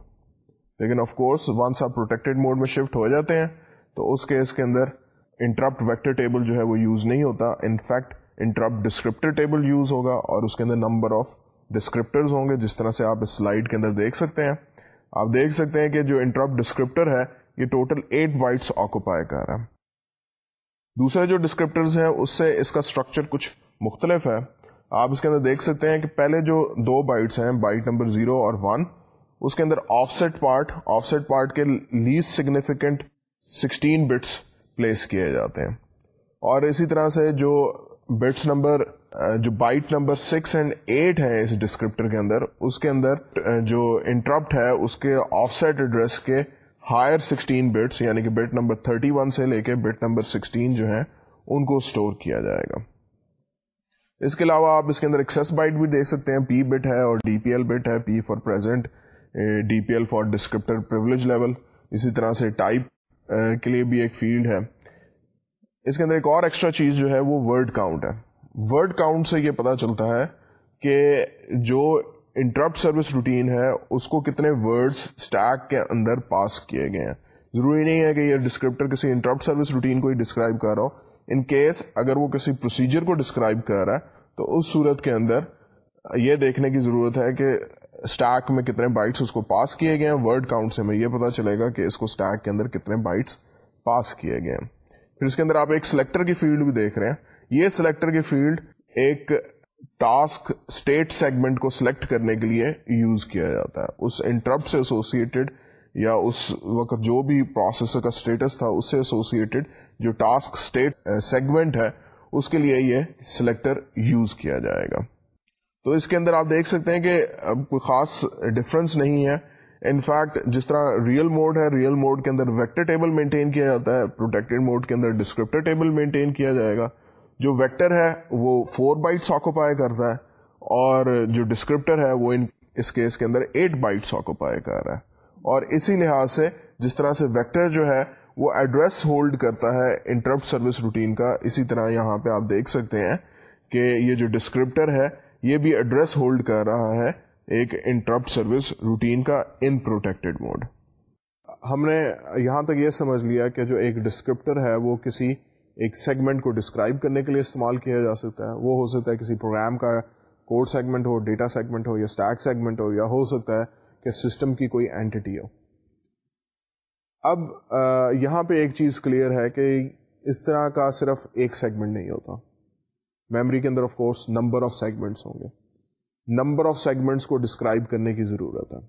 لیکن آف کورس ونس آپ پروٹیکٹڈ موڈ میں شفٹ ہو جاتے ہیں تو اس کیس کے اندر انٹرپٹ ویکٹر ٹیبل جو ہے وہ یوز نہیں ہوتا۔ In fact interrupt descriptor table use ہوگا اور اس کے اندر نمبر آف ڈسکرپٹرز ہوں گے۔ جس طرح سے آپ اس سلائڈ کے اندر دیکھ سکتے ہیں۔ آپ دیکھ سکتے ہیں کہ جو انٹرپٹ ڈسکرپٹر ہے یہ ٹوٹل ایٹ بائٹس آکوپائی کر رہا ہے۔ دوسرے جو ڈسکرپٹرز ہیں، اس سے اس کا اسٹرکچر کچھ مختلف ہے۔ آپ اس کے اندر دیکھ سکتے ہیں کہ پہلے جو دو بائٹس ہیں بائٹ نمبر زیرو اور ون اس کے اندر offset part offset part کے least significant sixteen bits place کیے جاتے ہیں۔ اور اسی طرح سے جو بٹس نمبر جو byte number six and eight ہے اس ڈسکرپٹر کے اندر، اس کے اندر جو انٹرپٹ ہے، اس کے آف سیٹ ایڈریس کے ہائر سکسٹین بٹس یعنی کہ بٹ نمبر تھرٹی ون سے لے کے بٹ نمبر سکسٹین جو ہے ان کو اسٹور کیا جائے گا۔ اس کے علاوہ آپ اس کے اندر ایکسس بائٹ بھی دیکھ سکتے ہیں۔ پی بٹ ہے اور ڈی پی ایل بٹ ہے، P for present D P L for descriptor privilege level. اسی طرح سے ٹائپ کے لیے بھی ایک فیلڈ ہے۔ اس کے اندر ایک اور ایکسٹرا چیز جو ہے، وہ ورڈ کاؤنٹ ہے۔ ورڈ کاؤنٹ سے یہ پتا چلتا ہے کہ جو انٹرپٹ سروس روٹین ہے، اس کو کتنے ورڈس اسٹیک کے اندر پاس کیے گئے ہیں۔ ضروری نہیں ہے کہ یہ ڈسکرپٹر کسی انٹرپٹ سروس روٹین کو ہی ڈسکرائب کر رہا ہو۔ ان کیس اگر وہ کسی پروسیجر کو ڈسکرائب کر رہا ہے، تو اس صورت کے اندر یہ دیکھنے کی ضرورت ہے کہ اسٹیک میں کتنے بائٹس اس کو پاس کیے گئے ہیں، ورڈ کاؤنٹ سے میں یہ پتا چلے گا کہ اس کو اسٹیک کے اندر کتنے بائٹس پاس کیے گئے ہیں۔ پھر اس کے اندر آپ ایک سلیکٹر کی فیلڈ بھی دیکھ رہے ہیں۔ یہ سلیکٹر کی فیلڈ ایک ٹاسک اسٹیٹ سیگمنٹ کو سلیکٹ کرنے کے لیے یوز کیا جاتا ہے۔ اس انٹرپٹ سے ایسوسیٹڈ یا اس وقت جو بھی پروسیسر کا اسٹیٹس تھا، اس سے ایسوسیٹڈ جو ٹاسک اسٹیٹ سیگمنٹ ہے، اس کے لیے یہ سلیکٹر یوز کیا جائے گا۔ تو اس کے اندر آپ دیکھ سکتے ہیں کہ اب کوئی خاص ڈفرنس نہیں ہے۔ انفیکٹ جس طرح ریئل موڈ ہے ریئل موڈ کے اندر ویکٹر ٹیبل مینٹین کیا جاتا ہے پروٹیکٹڈ موڈ کے اندر ڈسکرپٹر ٹیبل مینٹین کیا جائے گا۔ جو ویکٹر ہے وہ فور بائٹس آکوپائی کرتا ہے اور جو ڈسکرپٹر ہے وہ ان اس کیس کے اندر ایٹ بائٹس آکوپائی کر رہا ہے۔ اور اسی لحاظ سے جس طرح سے ویکٹر جو ہے وہ ایڈریس ہولڈ کرتا ہے انٹرپٹ سروس روٹین کا، اسی طرح یہاں پہ آپ دیکھ سکتے ہیں کہ یہ جو ڈسکرپٹر ہے یہ بھی ایڈریس ہولڈ کر رہا ہے ایک انٹرپٹ سروس روٹین کا ان پروٹیکٹڈ موڈ ہم نے یہاں تک یہ سمجھ لیا کہ جو ایک ڈسکرپٹر ہے وہ کسی ایک سیگمنٹ کو ڈسکرائب کرنے کے لیے استعمال کیا جا سکتا ہے۔ وہ ہو سکتا ہے کسی پروگرام کا کوڈ سیگمنٹ ہو ڈیٹا سیگمنٹ ہو یا اسٹیک سیگمنٹ ہو، یا ہو سکتا ہے کہ سسٹم کی کوئی اینٹی ہو۔ اب یہاں پہ ایک چیز کلیئر ہے کہ اس طرح کا صرف ایک سیگمنٹ نہیں ہوتا۔ میموری کے اندر of course number of segments ہوں گے۔ نمبر آف سیگمنٹس کو ڈسکرائب کرنے کی ضرورت ہے۔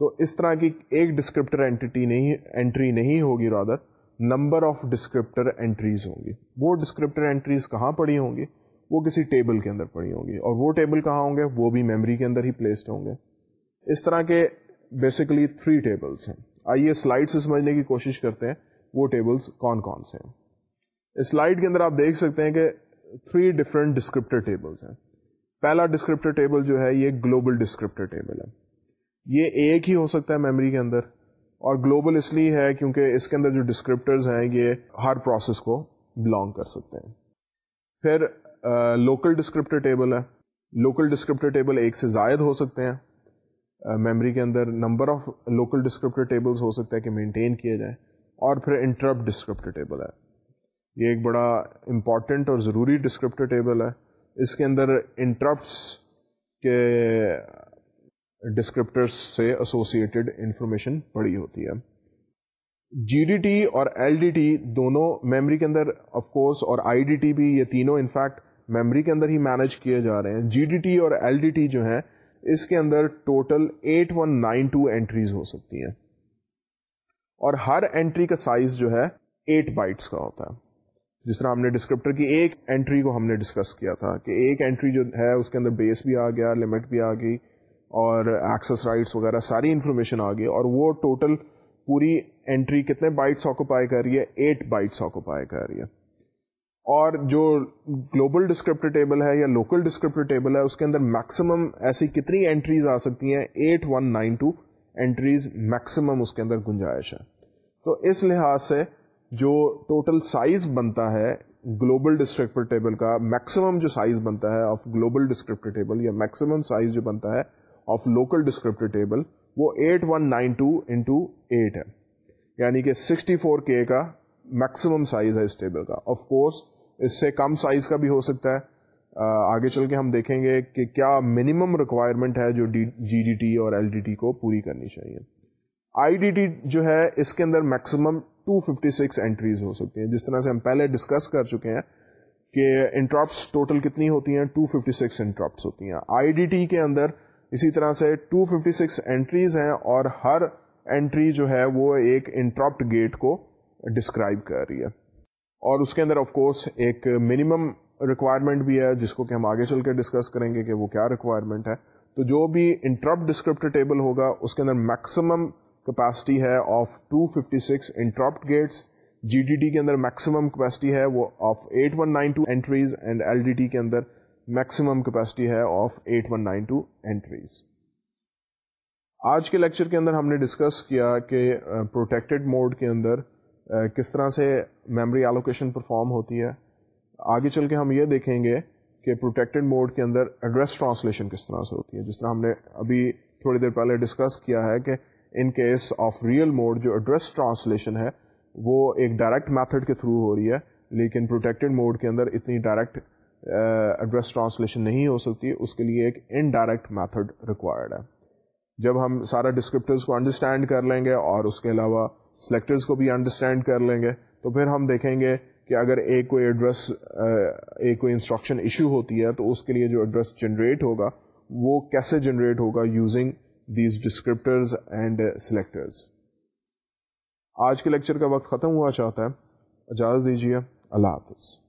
تو اس طرح کی ایک ڈسکرپٹر اینٹی نہیں اینٹری نہیں ہوگی rather number of descriptor entries ہوں گی۔ وہ ڈسکرپٹر انٹریز کہاں پڑی ہوں گی؟ وہ کسی ٹیبل کے اندر پڑی ہوں گی۔ اور وہ ٹیبل کہاں ہوں گے؟ وہ بھی میموری کے اندر ہی پلیسڈ ہوں گے۔ اس طرح کے بیسیکلی تھری ٹیبلس ہیں۔ آئیے سلائڈ سے سمجھنے کی کوشش کرتے ہیں۔ وہ ٹیبلس کون کون سے ہیں؟ اس سلائڈ کے اندر آپ دیکھ سکتے ہیں کہ تھری ڈفرنٹ ڈسکرپٹر ٹیبلس ہیں۔ پہلا ڈسکرپٹر ٹیبل جو ہے، یہ گلوبل ڈسکرپٹر ٹیبل ہے۔ یہ ایک ہی ہو سکتا ہے میموری کے اندر۔ اور گلوبل اس لیے ہے کیونکہ اس کے اندر جو ڈسکرپٹرز ہیں، یہ ہر پروسیس کو بلانگ کر سکتے ہیں۔ پھر لوکل ڈسکرپٹر ٹیبل ہے۔ لوکل ڈسکرپٹر ٹیبل ایک سے زائد ہو سکتے ہیں۔ میموری کے اندر number of local descriptor tables ہو سکتا ہے کہ مینٹین کیے جائیں۔ اور پھر انٹرپٹ ڈسکرپٹر ٹیبل ہے۔ یہ ایک بڑا امپورٹنٹ اور ضروری ڈسکرپٹر ٹیبل ہے۔ اس کے اندر انٹرپٹس کے ڈسکرپٹر سے ایسوسیٹڈ انفارمیشن پڑی ہوتی ہے۔ جی ڈی ٹی اور ایل ڈی ٹی دونوں میموری کے اندر آف کورس اور آئی ڈی ٹی بھی یہ تینوں انفیکٹ میموری کے اندر ہی مینج کیے جا رہے ہیں۔ جی ڈی ٹی اور ایل ڈی ٹی جو ہیں اس کے اندر total eight one nine two entries ہو سکتی ہیں۔ اور ہر اینٹری کا سائز جو ہے ایٹ بائٹس کا ہوتا ہے۔ جس طرح ہم نے ڈسکرپٹر کی ایک اینٹری کو ہم نے ڈسکس کیا تھا کہ ایک اینٹری جو ہے اس کے اندر بیس بھی آ گیا لمٹ بھی آ گئی۔ اور ایکسس رائٹس وغیرہ ساری انفارمیشن آ گئی اور وہ ٹوٹل پوری اینٹری کتنے بائٹس آکوپائی کر رہی ہے؟ ایٹ بائٹس آکوپائی کر رہی ہے۔ اور جو گلوبل ڈسکرپٹر ٹیبل ہے یا لوکل ڈسکرپٹر ٹیبل ہے، اس کے اندر میکسیمم ایسی کتنی اینٹریز آ سکتی ہیں؟ Eight one nine two entries maximum اس کے اندر گنجائش ہے۔ تو اس لحاظ سے جو ٹوٹل سائز بنتا ہے گلوبل ڈسکرپٹر ٹیبل کا میکسیمم جو سائز بنتا ہے آف گلوبل ڈسکرپٹر ٹیبل یا میکسیمم سائز جو بنتا ہے آف لوکل ڈسکرپٹر ٹیبل وہ eight one nine two into eight ہے۔ یعنی کہ سکسٹی فور کے کا میکسیمم سائز ہے اس ٹیبل کا۔ آف کورس اس سے کم سائز کا بھی ہو سکتا ہے۔ آگے چل کے ہم دیکھیں گے کہ کیا منیمم ریکوائرمنٹ ہے جو جی ڈی ٹی اور ایل ڈی ٹی کو پوری کرنی چاہیے۔ آئی ڈی ٹی جو ہے، اس کے اندر میکسیمم 256 انٹریز ہو سکتی ہیں۔ جس طرح سے ہم پہلے ڈسکس کر چکے ہیں کہ انٹراپس ٹوٹل کتنی ہوتی ہیں؟ 256 انٹراپس ہوتی ہیں۔ آئی ڈی ٹی کے اندر اسی طرح سے 256 انٹریز ہیں اور ہر انٹری جو ہے وہ ایک انٹراپٹ گیٹ کو ڈسکرائب کر رہی ہے۔ اور اس کے اندر آف کورس ایک منیمم ریکوائرمنٹ بھی ہے جس کو کہ ہم آگے چل کے ڈسکس کریں گے کہ وہ کیا ریکوائرمنٹ ہے۔ تو جو بھی انٹرپٹ ڈسکرپٹر ٹیبل ہوگا، اس کے اندر میکسیمم کیپیسٹی ہے of 256 interrupt gates G D T کے اندر میکسیمم کیپیسٹی ہے وہ of 8192 entries and L D T کے اندر میکسیمم کیپیسٹی ہے آف 8192 اینٹریز آج کے لیکچر کے اندر ہم نے ڈسکس کیا کہ پروٹیکٹڈ موڈ کے اندر کس طرح سے میموری ایلوکیشن پرفارم ہوتی ہے. آگے چل کے ہم یہ دیکھیں گے کہ پروٹیکٹڈ موڈ کے اندر ایڈریس ٹرانسلیشن کس طرح سے ہوتی ہے. جس طرح ہم نے ابھی تھوڑی دیر پہلے ڈسکس کیا ہے کہ in case of real mode جو ایڈریس ٹرانسلیشن ہے، وہ ایک ڈائریکٹ میتھڈ کے تھرو ہو رہی ہے، لیکن پروٹیکٹڈ موڈ کے اندر اتنی ڈائریکٹ ایڈریس ٹرانسلیشن نہیں ہو سکتی، اس کے لیے ایک ان ڈائریکٹ میتھڈ ریکوائرڈ ہے۔ جب ہم سارا ڈسکرپٹرز کو انڈرسٹینڈ کر لیں گے اور اس کے علاوہ سلیکٹرز کو بھی انڈرسٹینڈ کر لیں گے، تو پھر ہم دیکھیں گے کہ اگر ایک کوئی ایڈریس ایک کوئی انسٹرکشن ایشو ہوتی ہے، تو اس کے لیے جو ایڈریس جنریٹ ہوگا، وہ کیسے جنریٹ ہوگا using these descriptors and selectors آج کے لیکچر کا وقت ختم ہوا، چاہتا ہے، اجازت دیجیے، اللہ حافظ۔